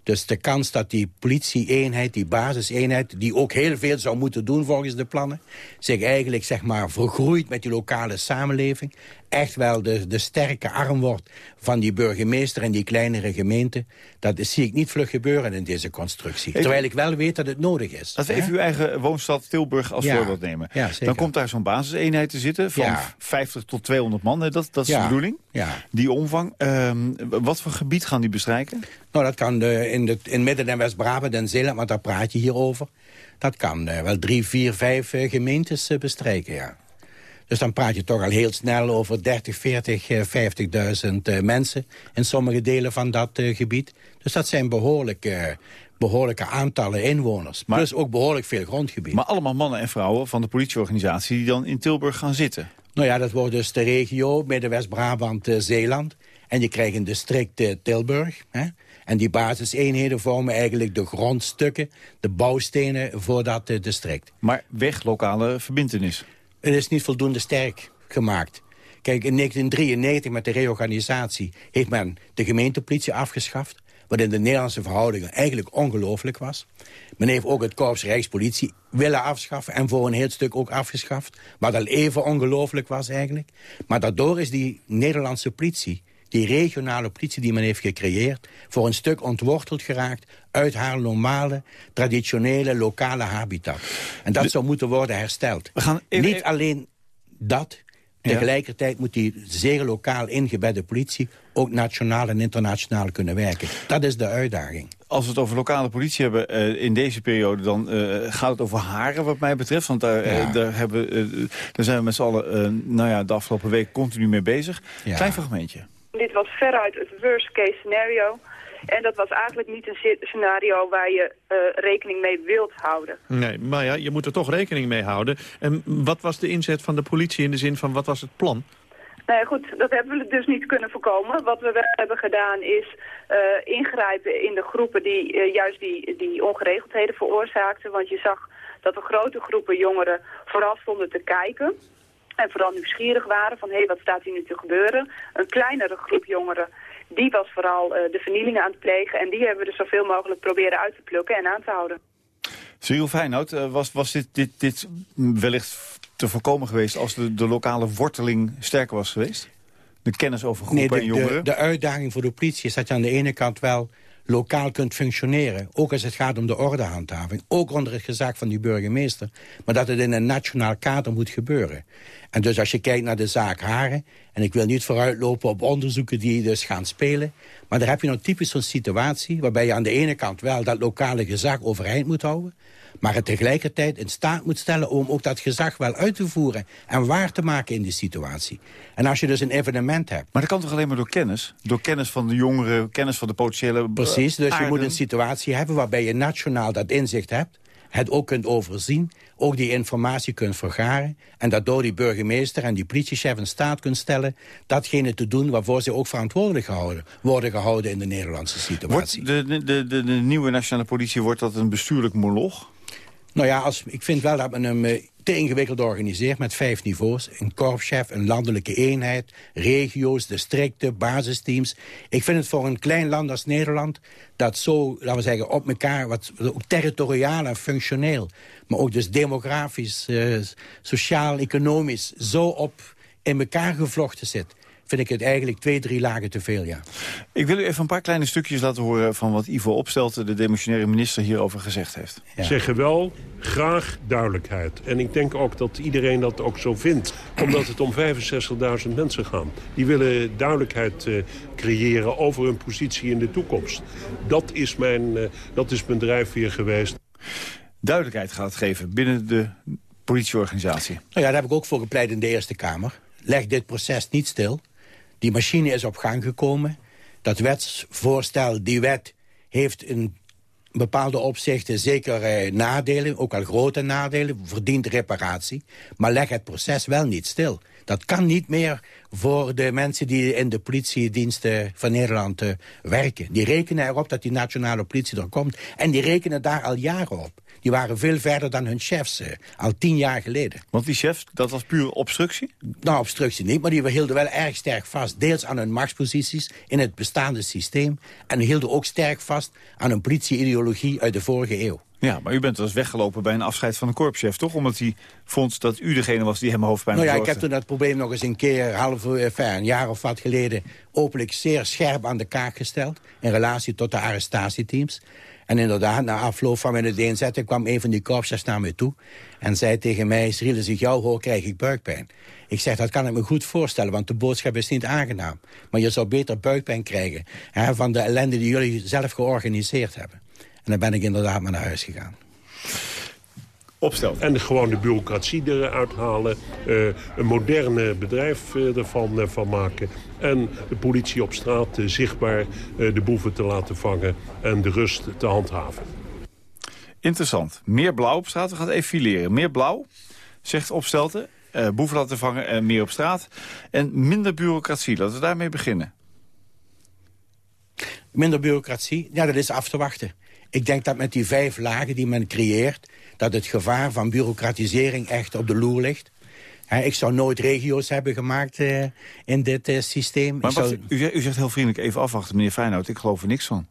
Dus de kans dat die politie-eenheid, die basiseenheid... die ook heel veel zou moeten doen volgens de plannen... zich eigenlijk zeg maar, vergroeit met die lokale samenleving... echt wel de, de sterke arm wordt van die burgemeester en die kleinere gemeente... dat zie ik niet vlug gebeuren in deze constructie. Even, Terwijl ik wel weet dat het nodig is. Laten we even uw eigen woonstad Tilburg als ja, voorbeeld nemen. Ja. Dan komt daar zo'n basiseenheid te zitten van Ja. 50 tot 200 man. Dat, dat is de bedoeling. Ja. Die omvang. Ehm, wat voor gebied gaan die bestrijken? Nou, dat kan de, in, de, in Midden- en West-Brabant en Zeeland, want daar praat je hier over. Dat kan eh, wel drie, vier, vijf eh, gemeentes eh, bestrijken, ja. Dus dan praat je toch al heel snel over 30, 40, eh, 50.000 eh, mensen... in sommige delen van dat eh, gebied. Dus dat zijn behoorlijk, eh, behoorlijke aantallen inwoners. Maar- plus ook behoorlijk veel grondgebied. Maar allemaal mannen en vrouwen van de politieorganisatie... die dan in Tilburg gaan zitten. Nou ja, dat wordt dus de regio Midden-West-Brabant, eh, Zeeland. En je krijgt een district eh, Tilburg. Hè? En die basiseenheden vormen eigenlijk de grondstukken, de bouwstenen voor dat eh, district. Maar weg lokale verbindenis. Het is niet voldoende sterk gemaakt. Kijk, in 1993 met de reorganisatie heeft men de gemeentepolitie afgeschaft. Wat in de Nederlandse verhoudingen eigenlijk ongelooflijk was. Men heeft ook het korps Rijkspolitie willen afschaffen... en voor een heel stuk ook afgeschaft. Wat al even ongelooflijk was eigenlijk. Maar daardoor is die Nederlandse politie... die regionale politie die men heeft gecreëerd... voor een stuk ontworteld geraakt uit haar normale, traditionele, lokale habitat. En dat zou moeten worden hersteld. We gaan even- Niet alleen dat... Tegelijkertijd moet die zeer lokaal ingebedde politie... ook nationaal en internationaal kunnen werken. Dat is de uitdaging. Als we het over lokale politie hebben eh, in deze periode... dan eh, gaat het over Haren wat mij betreft. Want daar, eh, daar, hebben, daar zijn we met z'n allen eh, nou ja, de afgelopen week continu mee bezig. Ja. Klein fragmentje. Dit was veruit het worst case scenario. En dat was eigenlijk niet een sce- scenario waar je eh, rekening mee wilt houden. Nee, maar ja, je moet er toch rekening mee houden. En wat was de inzet van de politie in de zin van wat was het plan? Nou ja, goed, dat hebben we dus niet kunnen voorkomen. Wat we wel hebben gedaan is eh, ingrijpen in de groepen die eh, juist die, die ongeregeldheden veroorzaakten. Want je zag dat er grote groepen jongeren vooral stonden te kijken. En vooral nieuwsgierig waren van, hé, hey, wat staat hier nu te gebeuren? Een kleinere groep jongeren, die was vooral eh, de vernielingen aan het plegen. En die hebben we er zoveel mogelijk proberen uit te plukken en aan te houden. Cyril Feyenoord, eh, was, was dit, dit, dit wellicht te voorkomen geweest... als de, de lokale worteling sterker was geweest? De kennis over groepen de, en jongeren? de, de uitdaging voor de politie is dat je aan de ene kant wel lokaal kunt functioneren. Ook als het gaat om de ordehandhaving. Ook onder het gezag van die burgemeester. Maar dat het in een nationaal kader moet gebeuren. En dus als je kijkt naar de zaak Haren... en ik wil niet vooruitlopen op onderzoeken die dus gaan spelen... maar daar heb je nou typisch zo'n situatie... waarbij je aan de ene kant wel dat lokale gezag overeind moet houden... maar het tegelijkertijd in staat moet stellen om ook dat gezag wel uit te voeren... en waar te maken in die situatie. En als je dus een evenement hebt... Maar dat kan toch alleen maar door kennis? Door kennis van de jongeren, kennis van de potentiële eh, Precies, dus je moet een situatie hebben waarbij je nationaal dat inzicht hebt. Het ook kunt overzien, ook die informatie kunt vergaren... en daardoor die burgemeester en die politiechef in staat kunt stellen... datgene te doen waarvoor ze ook verantwoordelijk gehouden, worden gehouden in de Nederlandse situatie. Wordt de, de, de, de nieuwe nationale politie, wordt dat een bestuurlijk moloch? Nou ja, als, ik vind wel dat men hem eh, te ingewikkeld organiseert met vijf niveaus. Een korpschef, een landelijke eenheid, regio's, districten, basisteams. Ik vind het voor een klein land als Nederland... dat zo, laten we zeggen, op elkaar, wat, ook territoriaal en functioneel... maar ook dus demografisch, eh, sociaal, economisch... zo op in elkaar gevlochten zit... vind ik het eigenlijk twee, drie lagen te veel, ja. Ik wil u even een paar kleine stukjes laten horen... van wat Ivo Opstelten, de demissionaire minister, hierover gezegd heeft. Ja. Zeggen wel graag duidelijkheid. En ik denk ook dat iedereen dat ook zo vindt. Omdat het om 65.000 mensen gaat. Die willen duidelijkheid eh, creëren over hun positie in de toekomst. Dat is mijn, eh, dat is mijn drijfveer geweest. Duidelijkheid gaat geven binnen de politieorganisatie. Nou ja, daar heb ik ook voor gepleit in de Eerste Kamer. Leg dit proces niet stil. Die machine is op gang gekomen. Dat wetsvoorstel, die wet, heeft in bepaalde opzichten zeker eh, nadelen, ook al grote nadelen, verdient reparatie. Maar leg het proces wel niet stil. Dat kan niet meer voor de mensen die in de politiediensten van Nederland eh, werken. Die rekenen erop dat die nationale politie er komt. En die rekenen daar al jaren op. Die waren veel verder dan hun chefs, eh, al tien jaar geleden. Want die chef, dat was puur obstructie? Nou, obstructie niet, maar die hielden wel erg sterk vast. Deels aan hun machtsposities in het bestaande systeem. En hielden ook sterk vast aan een politieideologie uit de vorige eeuw. Ja, maar u bent wel eens weggelopen bij een afscheid van een korpschef, toch? Omdat hij vond dat u degene was die hem hoofdpijn Nou ja, ik heb toen dat probleem nog eens een keer, half, eh, enfin, een jaar of wat geleden... openlijk zeer scherp aan de kaak gesteld... in relatie tot de arrestatieteams. En inderdaad, na afloop van mijn uiteenzetting kwam een van die korpschefs naar mij toe... en zei tegen mij, als ik jou hoor, krijg ik buikpijn. Ik zeg, dat kan ik me goed voorstellen, want de boodschap is niet aangenaam. Maar je zou beter buikpijn krijgen hè, van de ellende die jullie zelf georganiseerd hebben. En dan ben ik inderdaad maar naar huis gegaan. Opstelt. En gewoon de bureaucratie eruit halen. eh, een moderne bedrijf eh, ervan eh, van maken. En de politie op straat zichtbaar eh, de boeven te laten vangen. En de rust te handhaven. Interessant. Meer blauw op straat. We gaan het even fileren. Meer blauw, zegt Opstelten. eh boeven laten vangen en meer op straat. En minder bureaucratie. Laten we daarmee beginnen. Minder bureaucratie, ja, dat is af te wachten. Ik denk dat met die vijf lagen die men creëert... dat het gevaar van bureaucratisering echt op de loer ligt. Ik zou nooit regio's hebben gemaakt eh, in dit eh, systeem. Maar zou- u, zegt- u zegt heel vriendelijk even afwachten, meneer Feyenoord. Ik geloof er niks van.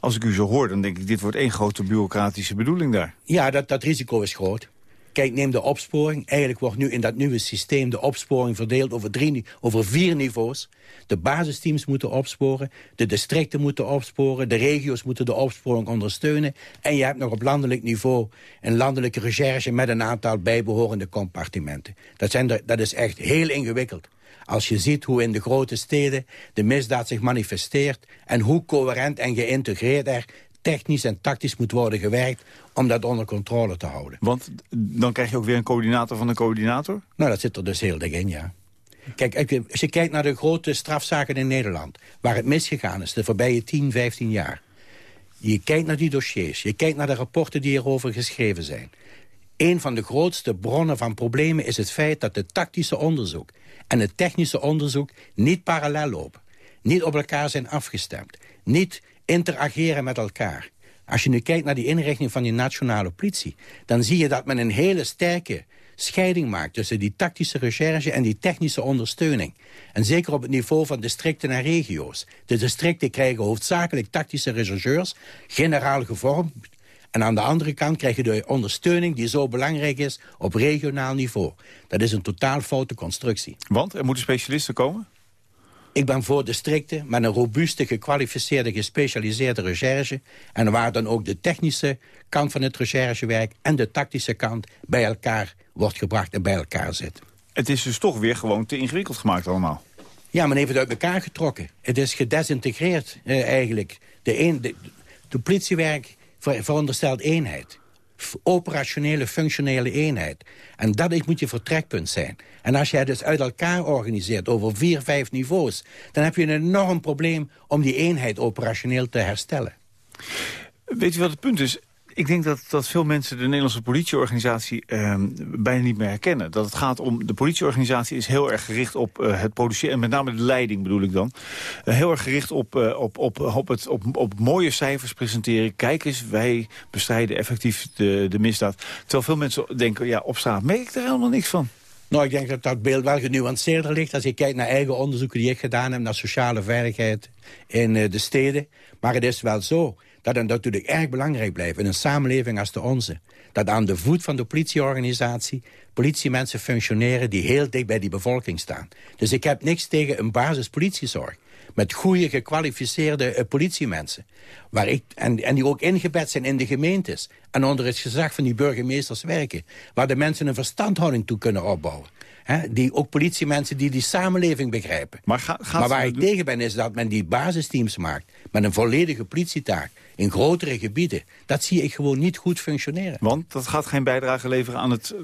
Als ik u zo hoor, dan denk ik, dit wordt één grote bureaucratische bedoeling daar. Ja, dat, dat risico is groot. Kijk, neem de opsporing. Eigenlijk wordt nu in dat nieuwe systeem de opsporing verdeeld over, drie, over vier niveaus. De basisteams moeten opsporen, de districten moeten opsporen... de regio's moeten de opsporing ondersteunen... en je hebt nog op landelijk niveau een landelijke recherche... met een aantal bijbehorende compartimenten. Dat, zijn dat is echt heel ingewikkeld. Als je ziet hoe in de grote steden de misdaad zich manifesteert... en hoe coherent en geïntegreerd er technisch en tactisch moet worden gewerkt... om dat onder controle te houden. Want dan krijg je ook weer een coördinator van een coördinator? Nou, dat zit er dus heel dik in, ja. Kijk, als je kijkt naar de grote strafzaken in Nederland... waar het misgegaan is de voorbije 10, 15 jaar... je kijkt naar die dossiers, je kijkt naar de rapporten die erover geschreven zijn... Een van de grootste bronnen van problemen is het feit dat het tactische onderzoek... en het technische onderzoek niet parallel lopen. Niet op elkaar zijn afgestemd. Niet interageren met elkaar. Als je nu kijkt naar die inrichting van die nationale politie... dan zie je dat men een hele sterke scheiding maakt... tussen die tactische recherche en die technische ondersteuning. En zeker op het niveau van districten en regio's. De districten krijgen hoofdzakelijk tactische rechercheurs... generaal gevormd, en aan de andere kant krijg je de ondersteuning die zo belangrijk is op regionaal niveau. Dat is een totaal foute constructie. Want er moeten specialisten komen? Ik ben voor districten met een robuuste, gekwalificeerde, gespecialiseerde recherche... en waar dan ook de technische kant van het recherchewerk... en de tactische kant bij elkaar wordt gebracht en bij elkaar zit. Het is dus toch weer gewoon te ingewikkeld gemaakt allemaal. Ja, men heeft het uit elkaar getrokken. Het is gedesintegreerd eh, eigenlijk. De, een, de, de politiewerk ver- veronderstelt eenheid. Operationele, functionele eenheid. En dat moet je vertrekpunt zijn. En als jij dus uit elkaar organiseert over vier, vijf niveaus... dan heb je een enorm probleem om die eenheid operationeel te herstellen. Weet u wat het punt is? Ik denk dat, dat veel mensen de Nederlandse politieorganisatie ehm, bijna niet meer herkennen. Dat het gaat om, de politieorganisatie is heel erg gericht op eh, het produceren, en met name de leiding bedoel ik dan. Eh, heel erg gericht op, eh, op, op, op, het, op, op mooie cijfers presenteren. Kijk eens, wij bestrijden effectief de, de misdaad. Terwijl veel mensen denken, ja, op straat merk ik er helemaal niks van. Nou, ik denk dat dat beeld wel genuanceerder ligt... als je kijkt naar eigen onderzoeken die ik gedaan heb... naar sociale veiligheid in de steden. Maar het is wel zo dat het natuurlijk erg belangrijk blijft... in een samenleving als de onze... dat aan de voet van de politieorganisatie... politiemensen functioneren die heel dicht bij die bevolking staan. Dus ik heb niks tegen een basispolitiezorg met goede, gekwalificeerde eh, politiemensen. Waar ik, en, en die ook ingebed zijn in de gemeentes. En onder het gezag van die burgemeesters werken. Waar de mensen een verstandhouding toe kunnen opbouwen. Die, ook politiemensen die die samenleving begrijpen. Maar, ga, Maar waar ik tegen ben is dat men die basisteams maakt... met een volledige politietaak in grotere gebieden. Dat zie ik gewoon niet goed functioneren. Want dat gaat geen bijdrage leveren aan het, eh,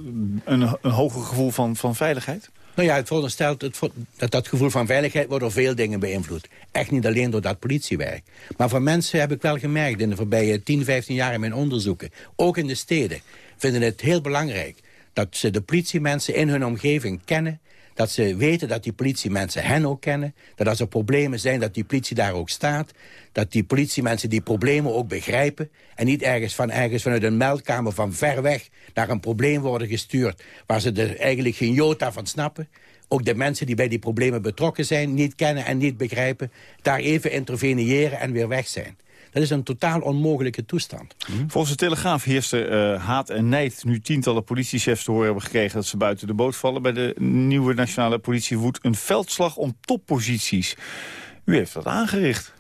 een, een hoger gevoel van, van veiligheid? Nou ja, het veronderstelt het, dat dat gevoel van veiligheid wordt door veel dingen beïnvloed. Echt niet alleen door dat politiewerk. Maar voor mensen heb ik wel gemerkt in de voorbije 10, 15 jaar in mijn onderzoeken... ook in de steden, vinden het heel belangrijk... dat ze de politiemensen in hun omgeving kennen... dat ze weten dat die politiemensen hen ook kennen... dat als er problemen zijn, dat die politie daar ook staat... dat die politiemensen die problemen ook begrijpen... en niet ergens, van, ergens vanuit een meldkamer van ver weg... naar een probleem worden gestuurd... waar ze er eigenlijk geen jota van snappen. Ook de mensen die bij die problemen betrokken zijn... niet kennen en niet begrijpen, daar even interveneren en weer weg zijn. Dat is een totaal onmogelijke toestand. Volgens de Telegraaf heerst er eh, haat en nijd... nu tientallen politiechefs te horen hebben gekregen... dat ze buiten de boot vallen. Bij de nieuwe nationale politie woedt een veldslag om topposities. U heeft dat aangericht.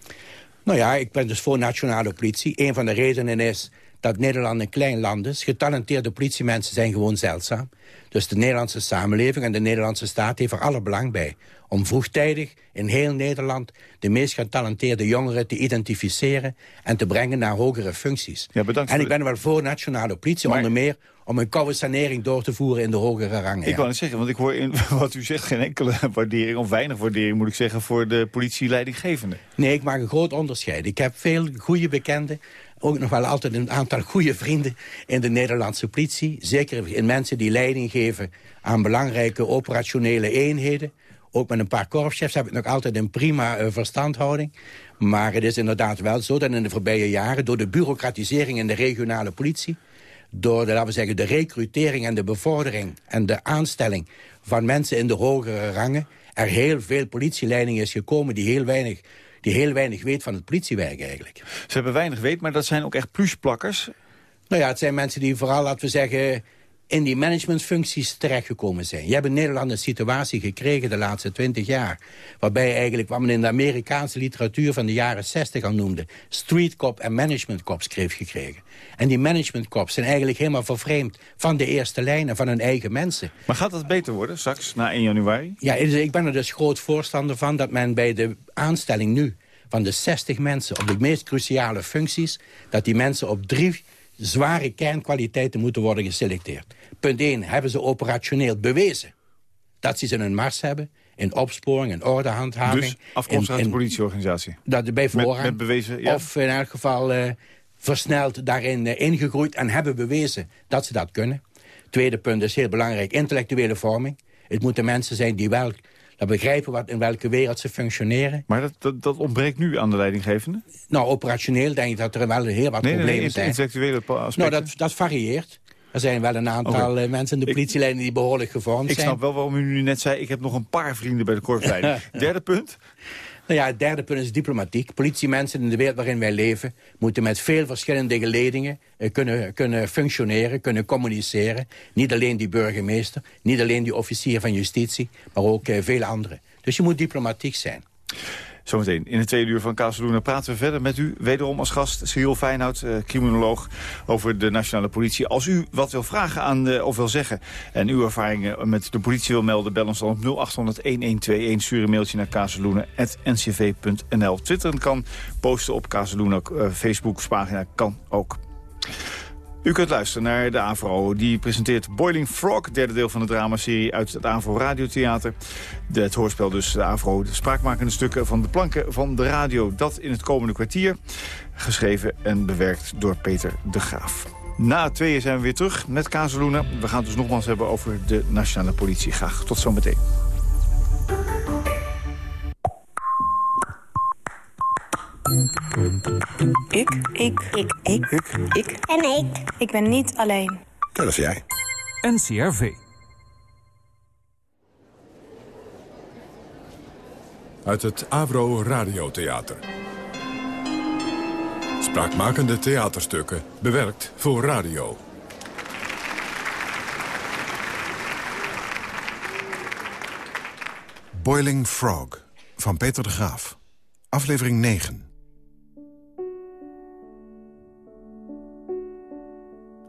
Nou ja, ik ben dus voor nationale politie. Een van de redenen is dat Nederland een klein land is. Getalenteerde politiemensen zijn gewoon zeldzaam. Dus de Nederlandse samenleving en de Nederlandse staat heeft er alle belang bij... om vroegtijdig in heel Nederland de meest getalenteerde jongeren te identificeren... en te brengen naar hogere functies. Ja, bedankt en ik ben wel voor nationale politie, Maar- onder meer... om een koude sanering door te voeren in de hogere rangen. Ik ja. wou het zeggen, want ik hoor in <laughs> wat u zegt geen enkele <laughs> waardering... of weinig waardering, moet ik zeggen, voor de politieleidinggevende. Nee, ik maak een groot onderscheid. Ik heb veel goede bekenden. Ook nog wel altijd een aantal goede vrienden in de Nederlandse politie. Zeker in mensen die leiding geven aan belangrijke operationele eenheden. Ook met een paar korpschefs heb ik nog altijd een prima eh, verstandhouding. Maar het is inderdaad wel zo dat in de voorbije jaren... door de bureaucratisering in de regionale politie... door laten we zeggen, de recrutering en de bevordering... en de aanstelling van mensen in de hogere rangen... er heel veel politieleiding is gekomen die heel weinig, die heel weinig weet van het politiewerk eigenlijk. Ze hebben weinig weet, maar dat zijn ook echt plusplakkers. Nou ja, het zijn mensen die vooral, laten we zeggen... in die managementfuncties terechtgekomen zijn. Je hebt in Nederland een situatie gekregen de laatste twintig jaar... waarbij eigenlijk wat men in de Amerikaanse literatuur van de jaren 60 al noemde... street cop en management cops kreeg gekregen. En die management cops zijn eigenlijk helemaal vervreemd... van de eerste lijn en van hun eigen mensen. Maar gaat dat beter worden straks, na 1 januari? Ja, ik ben er dus groot voorstander van dat men bij de aanstelling nu... van de 60 mensen op de meest cruciale functies... dat die mensen op drie zware kernkwaliteiten moeten worden geselecteerd. Punt 1, hebben ze operationeel bewezen dat ze ze in hun mars hebben... in opsporing, in ordehandhaving... Dus afkomstig uit de politieorganisatie. dat bij voorrang. met bewezen, ja. Of in elk geval eh, versneld daarin eh, ingegroeid en hebben bewezen dat ze dat kunnen. Tweede punt is heel belangrijk, intellectuele vorming. Het moeten mensen zijn die wel dat begrijpen wat, in welke wereld ze functioneren. Maar dat, dat, dat ontbreekt nu aan de leidinggevende? Nou, operationeel denk ik dat er wel heel wat Nee, nee, problemen nee, zijn. intellectuele aspecten. Nou, dat, dat varieert. Er zijn wel een aantal eh, mensen in de Ik- politieleiding die behoorlijk gevormd Ik zijn. snap wel waarom u nu net zei... ik heb nog een paar vrienden bij de korpsleiding. <laughs> Derde punt. Nou ja, het derde punt is diplomatiek. Politiemensen in de wereld waarin wij leven... moeten met veel verschillende geledingen eh, kunnen, kunnen functioneren, kunnen communiceren. Niet alleen die burgemeester, niet alleen die officier van justitie... maar ook eh, veel anderen. Dus je moet diplomatiek zijn. Zometeen in het tweede uur van Casaluna praten we verder met u. Wederom als gast Cyril Feyenoord, eh, criminoloog over de nationale politie. Als u wat wil vragen aan de, of wil zeggen en uw ervaringen met de politie wil melden... bel ons dan op 0800-1121. Stuur een mailtje naar casaluna.ncv.nl. Twitteren kan, posten op Casaluna. eh, Facebookpagina kan ook. U kunt luisteren naar de AVRO. Die presenteert Boiling Frog, derde deel van de dramaserie uit het AVRO Radiotheater. Het hoorspel dus, de AVRO, de spraakmakende stukken van de planken van de radio. Dat in het komende kwartier. Geschreven en bewerkt door Peter de Graaf. Na tweeën zijn we weer terug met Kazeluna. We gaan het dus nogmaals hebben over de nationale politie. Graag tot zometeen. Ik. Ik. Ik. Ik. Ik. En ik. Ik ben niet alleen. Dat is jij. NCRV. Uit het Avro Radiotheater. Spraakmakende theaterstukken, bewerkt voor radio. Boiling Frog van Peter de Graaf. Aflevering 9.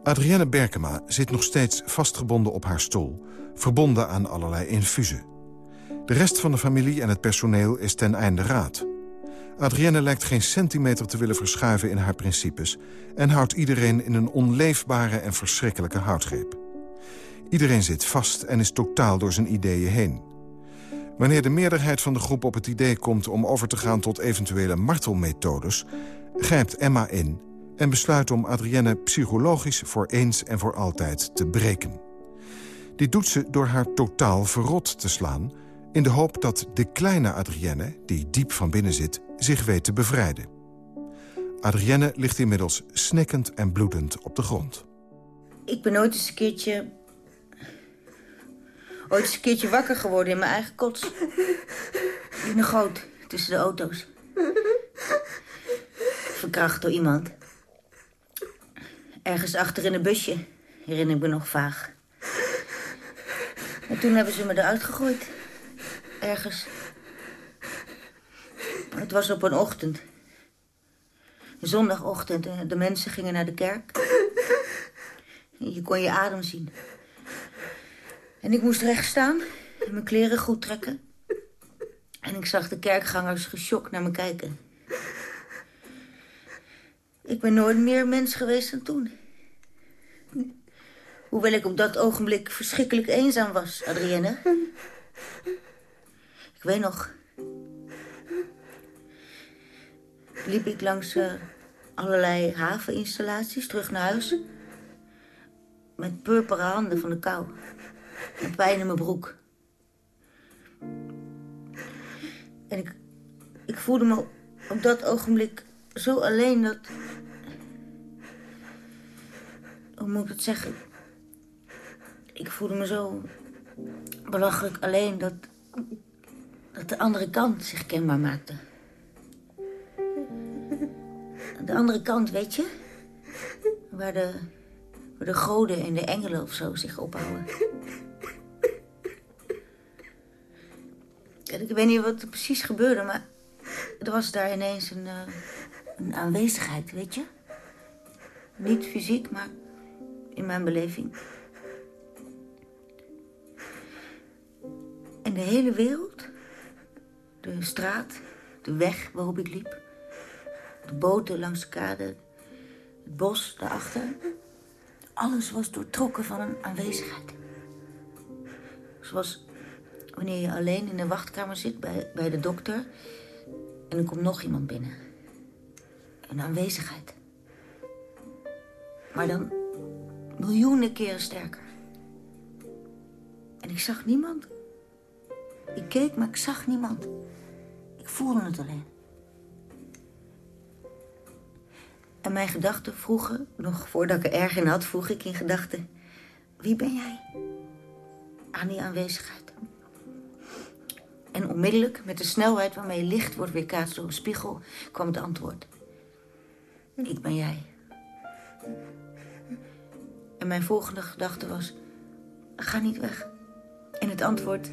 Adrienne Berkema zit nog steeds vastgebonden op haar stoel... verbonden aan allerlei infusen. De rest van de familie en het personeel is ten einde raad. Adrienne lijkt geen centimeter te willen verschuiven in haar principes... en houdt iedereen in een onleefbare en verschrikkelijke houtgreep. Iedereen zit vast en is totaal door zijn ideeën heen. Wanneer de meerderheid van de groep op het idee komt om over te gaan tot eventuele martelmethodes... grijpt Emma in en besluit om Adrienne psychologisch voor eens en voor altijd te breken. Dit doet ze door haar totaal verrot te slaan... in de hoop dat de kleine Adrienne, die diep van binnen zit, zich weet te bevrijden. Adrienne ligt inmiddels snikkend en bloedend op de grond. Ik ben ooit eens een keertje... Ooit eens een keertje wakker geworden in mijn eigen kots. In de goot, tussen de auto's. Verkracht door iemand. Ergens achter in een busje, herinner ik me nog vaag. En toen hebben ze me eruit gegooid. Ergens. Het was op een ochtend. Een zondagochtend. en De mensen gingen naar de kerk. Je kon je adem zien. En ik moest recht staan mijn kleren goed trekken. En ik zag de kerkgangers geschokt naar me kijken. Ik ben nooit meer mens geweest dan toen. Hoewel ik op dat ogenblik verschrikkelijk eenzaam was, Adrienne. Ik weet nog... liep ik langs uh, allerlei haveninstallaties terug naar huis. Met purperen handen van de kou. En pijn in mijn broek. En ik, ik voelde me op dat ogenblik zo alleen dat... Hoe moet ik het zeggen? Ik voelde me zo belachelijk alleen dat, dat de andere kant zich kenbaar maakte. De andere kant, weet je? Waar de, waar de goden en de engelen of zo zich ophouden. En ik weet niet wat er precies gebeurde, maar er was daar ineens een, uh, een aanwezigheid, weet je? Niet fysiek, maar in mijn beleving. En de hele wereld, de straat, de weg waarop ik liep, de boten langs de kade, het bos daarachter. Alles was doortrokken van een aanwezigheid. Zoals wanneer je alleen in de wachtkamer zit bij, bij de dokter... en er komt nog iemand binnen. Een aanwezigheid. Maar dan miljoenen keren sterker. En ik zag niemand. Ik keek, maar ik zag niemand. Ik voelde het alleen. En mijn gedachten vroegen, nog voordat ik er erg in had, vroeg ik in gedachten... Wie ben jij? Aan die aanwezigheid. En onmiddellijk, met de snelheid waarmee licht wordt weerkaatst door een spiegel, kwam het antwoord. Ik ben jij. En mijn volgende gedachte was, ga niet weg. En het antwoord,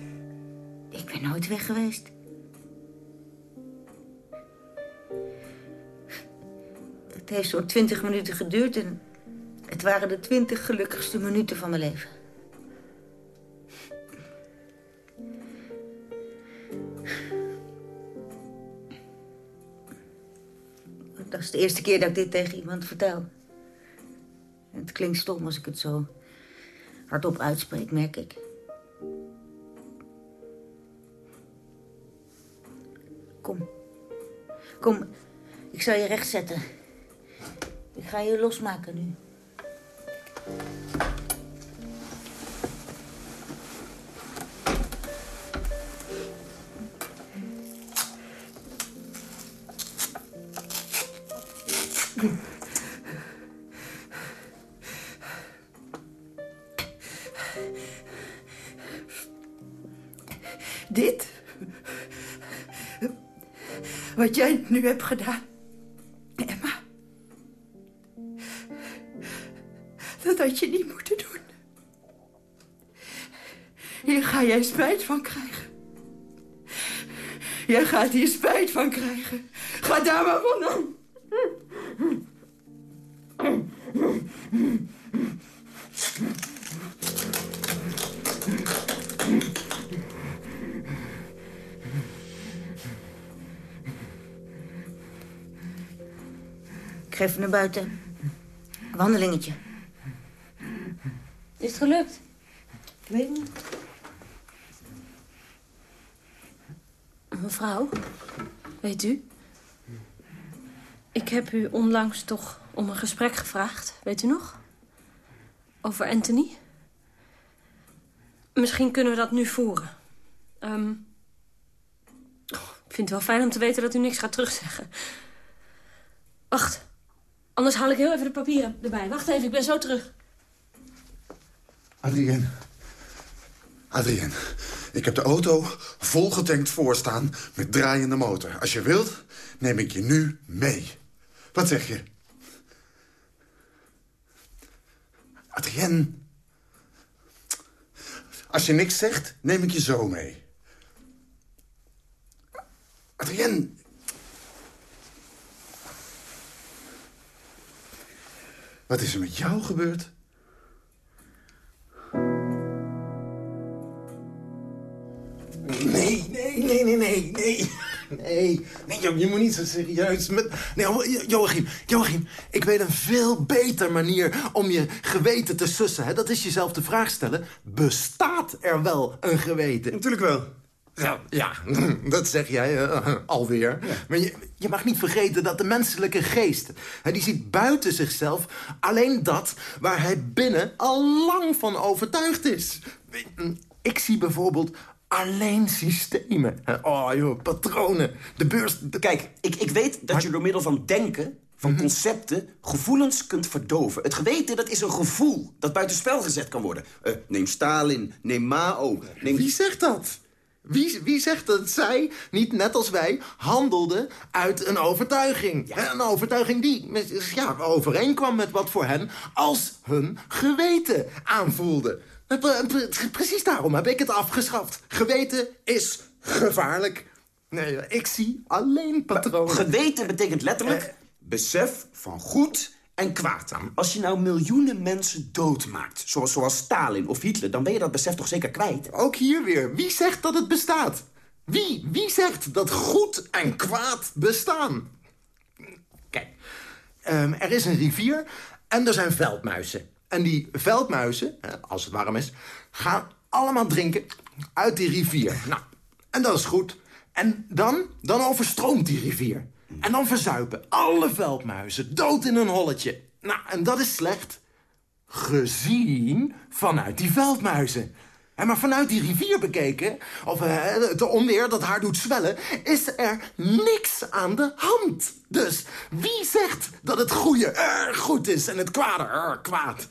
ik ben nooit weg geweest. Het heeft zo'n twintig minuten geduurd en het waren de twintig gelukkigste minuten van mijn leven. Dat is de eerste keer dat ik dit tegen iemand vertel. Het klinkt stom als ik het zo hardop uitspreek, merk ik. Kom. Kom, ik zal je recht zetten. Ik ga je losmaken nu. Nu hebt gedaan. Emma. Dat had je niet moeten doen. Hier ga jij spijt van krijgen. Jij gaat hier spijt van krijgen. Ga daar maar vandaan. Ik ga even naar buiten. Wandelingetje. Is het gelukt? Ik weet niet. Mevrouw, weet u? Ik heb u onlangs toch om een gesprek gevraagd, weet u nog? Over Anthony. Misschien kunnen we dat nu voeren. Um, ik vind het wel fijn om te weten dat u niks gaat terugzeggen. Wacht, anders haal ik heel even de papieren erbij. Wacht even, ik ben zo terug. Adrien. Adrien, ik heb de auto volgetankt voorstaan met draaiende motor. Als je wilt, neem ik je nu mee. Wat zeg je? Adrien. Als je niks zegt, neem ik je zo mee. Adrien. Wat is er met jou gebeurd? Nee, nee, nee, nee, nee, nee. Nee, nee je, je moet niet zo serieus. Met... Nee, oh, Joachim, Joachim, ik weet een veel beter manier om je geweten te sussen. Hè? Dat is jezelf de vraag stellen, bestaat er wel een geweten? Natuurlijk wel. Ja, ja <laughs> dat zeg jij <laughs> alweer. Maar je, je mag niet vergeten dat de menselijke geest... Hè, die ziet buiten zichzelf alleen dat waar hij binnen al lang van overtuigd is. Ik zie bijvoorbeeld alleen systemen. Oh joh, patronen. De beurs... Kijk, ik, ik weet dat je door middel van denken, van concepten, gevoelens kunt verdoven. Het geweten, dat is een gevoel dat buitenspel gezet kan worden. Eh, neem Stalin, neem Mao, neem... Wie zegt dat? Wie, wie zegt dat zij, niet net als wij, handelden uit een overtuiging? Een overtuiging die ja, overeenkwam met wat voor hen als hun geweten aanvoelde. Eh, pre- pre- Precies daarom heb ik het afgeschaft. Geweten is gevaarlijk. Nee, ik zie alleen patronen. Geweten betekent letterlijk besef van goed en kwaad. Als je nou miljoenen mensen doodmaakt, zoals, zoals Stalin of Hitler... dan ben je dat besef toch zeker kwijt? Ook hier weer. Wie zegt dat het bestaat? Wie? Wie zegt dat goed en kwaad bestaan? Kijk, ehm, er is een rivier en er zijn veldmuizen. En die veldmuizen, als het warm is, gaan allemaal drinken uit die rivier. Nou, en dat is goed. En dan, dan overstroomt die rivier. En dan verzuipen alle veldmuizen dood in een holletje. Nou, en dat is slecht. Gezien vanuit die veldmuizen. En maar vanuit die rivier bekeken, of eh, het onweer dat haar doet zwellen... is er niks aan de hand. Dus wie zegt dat het goede erg goed is en het kwade erg kwaad?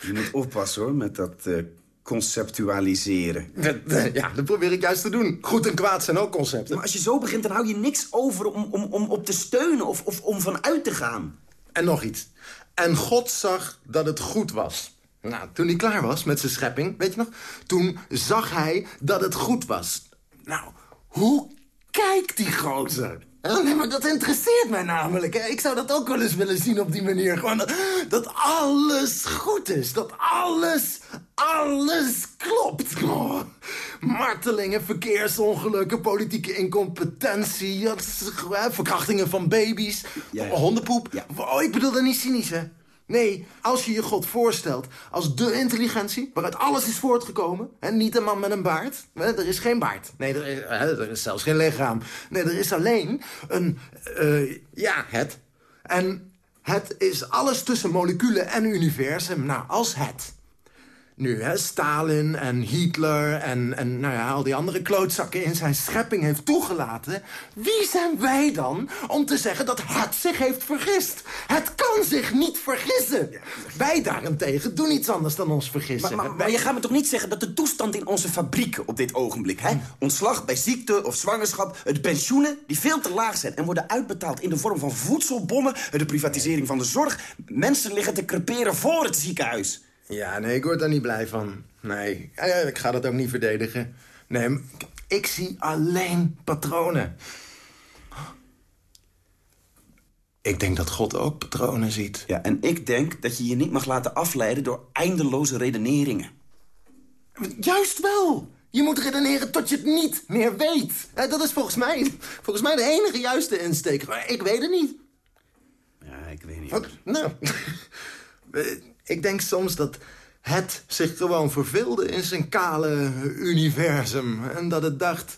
Je moet oppassen hoor, met dat eh, conceptualiseren. <laughs> Ja, dat probeer ik juist te doen. Goed en kwaad zijn ook concepten. Maar als je zo begint, dan hou je niks over om, om, om op te steunen of, of om vanuit te gaan. En nog iets. En God zag dat het goed was. Nou, toen hij klaar was met zijn schepping, weet je nog? Toen zag hij dat het goed was. Nou, hoe kijkt die gozer? Eh, Nee, maar dat interesseert mij namelijk. Hè. Ik zou dat ook wel eens willen zien op die manier. Gewoon dat, dat alles goed is. Dat alles, alles klopt. Oh, martelingen, verkeersongelukken, politieke incompetentie... eh, verkrachtingen van baby's, hondenpoep. Oh, ik bedoel dat niet cynisch, hè. Nee, als je je God voorstelt als de intelligentie... waaruit alles is voortgekomen... en niet een man met een baard. Er is geen baard. Nee, er is, er is zelfs geen lichaam. Nee, er is alleen een... eh, ja, het. En het is alles tussen moleculen en universum. Nou, als het. Nu, hè, Stalin en Hitler en, en nou ja, al die andere klootzakken in zijn schepping heeft toegelaten... wie zijn wij dan om te zeggen dat het zich heeft vergist? Het kan zich niet vergissen. Wij daarentegen doen iets anders dan ons vergissen. Maar, maar, maar je gaat me toch niet zeggen dat de toestand in onze fabrieken op dit ogenblik... Hè? ontslag bij ziekte of zwangerschap, de pensioenen die veel te laag zijn... en worden uitbetaald in de vorm van voedselbommen... de privatisering van de zorg... mensen liggen te creperen voor het ziekenhuis. Ja, nee, ik word daar niet blij van. Nee, ik ga dat ook niet verdedigen. Nee, ik zie alleen patronen. Ik denk dat God ook patronen ziet. Ja, en ik denk dat je je niet mag laten afleiden door eindeloze redeneringen. Juist wel. Je moet redeneren tot je het niet meer weet. Hè, Dat is volgens mij, volgens mij de enige juiste insteek. Maar ik weet het niet. Ja, ik weet niet. Wat? Nou, <laughs> eh, ik denk soms dat het zich gewoon verveelde in zijn kale universum. En dat het dacht,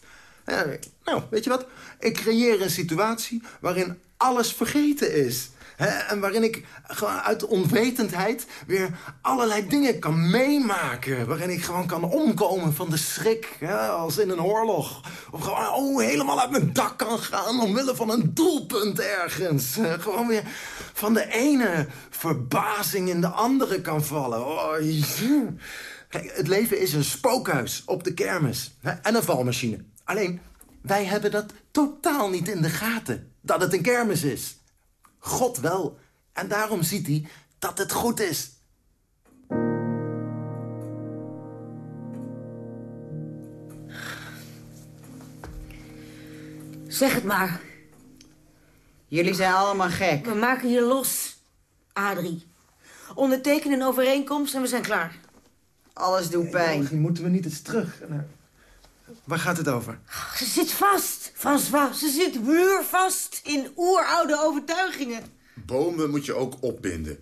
nou, weet je wat? Ik creëer een situatie waarin alles vergeten is. Hè, en waarin ik gewoon uit onwetendheid weer allerlei dingen kan meemaken. Waarin ik gewoon kan omkomen van de schrik, hè, als in een oorlog. Of gewoon oh, helemaal uit mijn dak kan gaan omwille van een doelpunt ergens. Gewoon weer van de ene verbazing in de andere kan vallen. Oh, het leven is een spookhuis op de kermis. Hè, en een valmachine. Alleen, wij hebben dat totaal niet in de gaten. Dat het een kermis is. God wel. En daarom ziet hij dat het goed is. Zeg het maar. Jullie zijn allemaal gek. We maken je los, Adrie. Onderteken een overeenkomst en we zijn klaar. Alles doet pijn. Misschien moeten we niet eens terug. Waar gaat het over? Ze zit vast. François, ze zit muurvast in oeroude overtuigingen. Bomen moet je ook opbinden.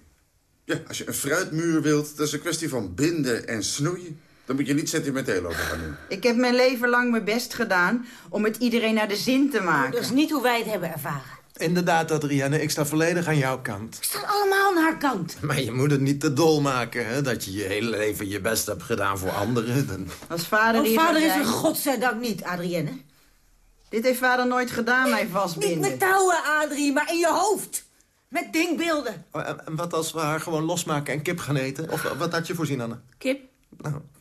Ja, als je een fruitmuur wilt, dat is een kwestie van binden en snoeien. Dan moet je niet sentimenteel over gaan doen. Ik heb mijn leven lang mijn best gedaan om het iedereen naar de zin te maken. Dat is niet hoe wij het hebben ervaren. Inderdaad, Adrienne, ik sta volledig aan jouw kant. We staan allemaal aan haar kant. Maar je moet het niet te dol maken, hè? Dat je je hele leven je best hebt gedaan voor anderen. Dan... Als vader hier vader is er zijn- godzijdank niet, Adrienne. Dit heeft vader nooit gedaan, mij vastbinden. Niet met touwen, Adrie, maar in je hoofd. Met dingbeelden. Oh, en- en wat als we haar gewoon losmaken en kip gaan eten? Of wat had je voorzien, Anne? Kip?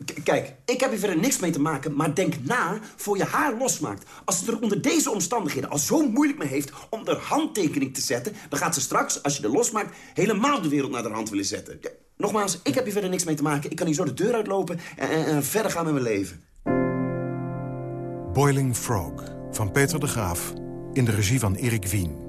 K- Kijk, ik heb hier verder niks mee te maken, maar denk na voor je haar losmaakt. Als ze er onder deze omstandigheden al zo moeilijk mee heeft om er handtekening te zetten... dan gaat ze straks, als je er losmaakt, helemaal de wereld naar haar hand willen zetten. Nogmaals, ik heb hier verder niks mee te maken. Ik kan hier zo de deur uitlopen en, en- en verder gaan met mijn leven. Boiling Frog van Peter de Graaf in de regie van Erik Wien.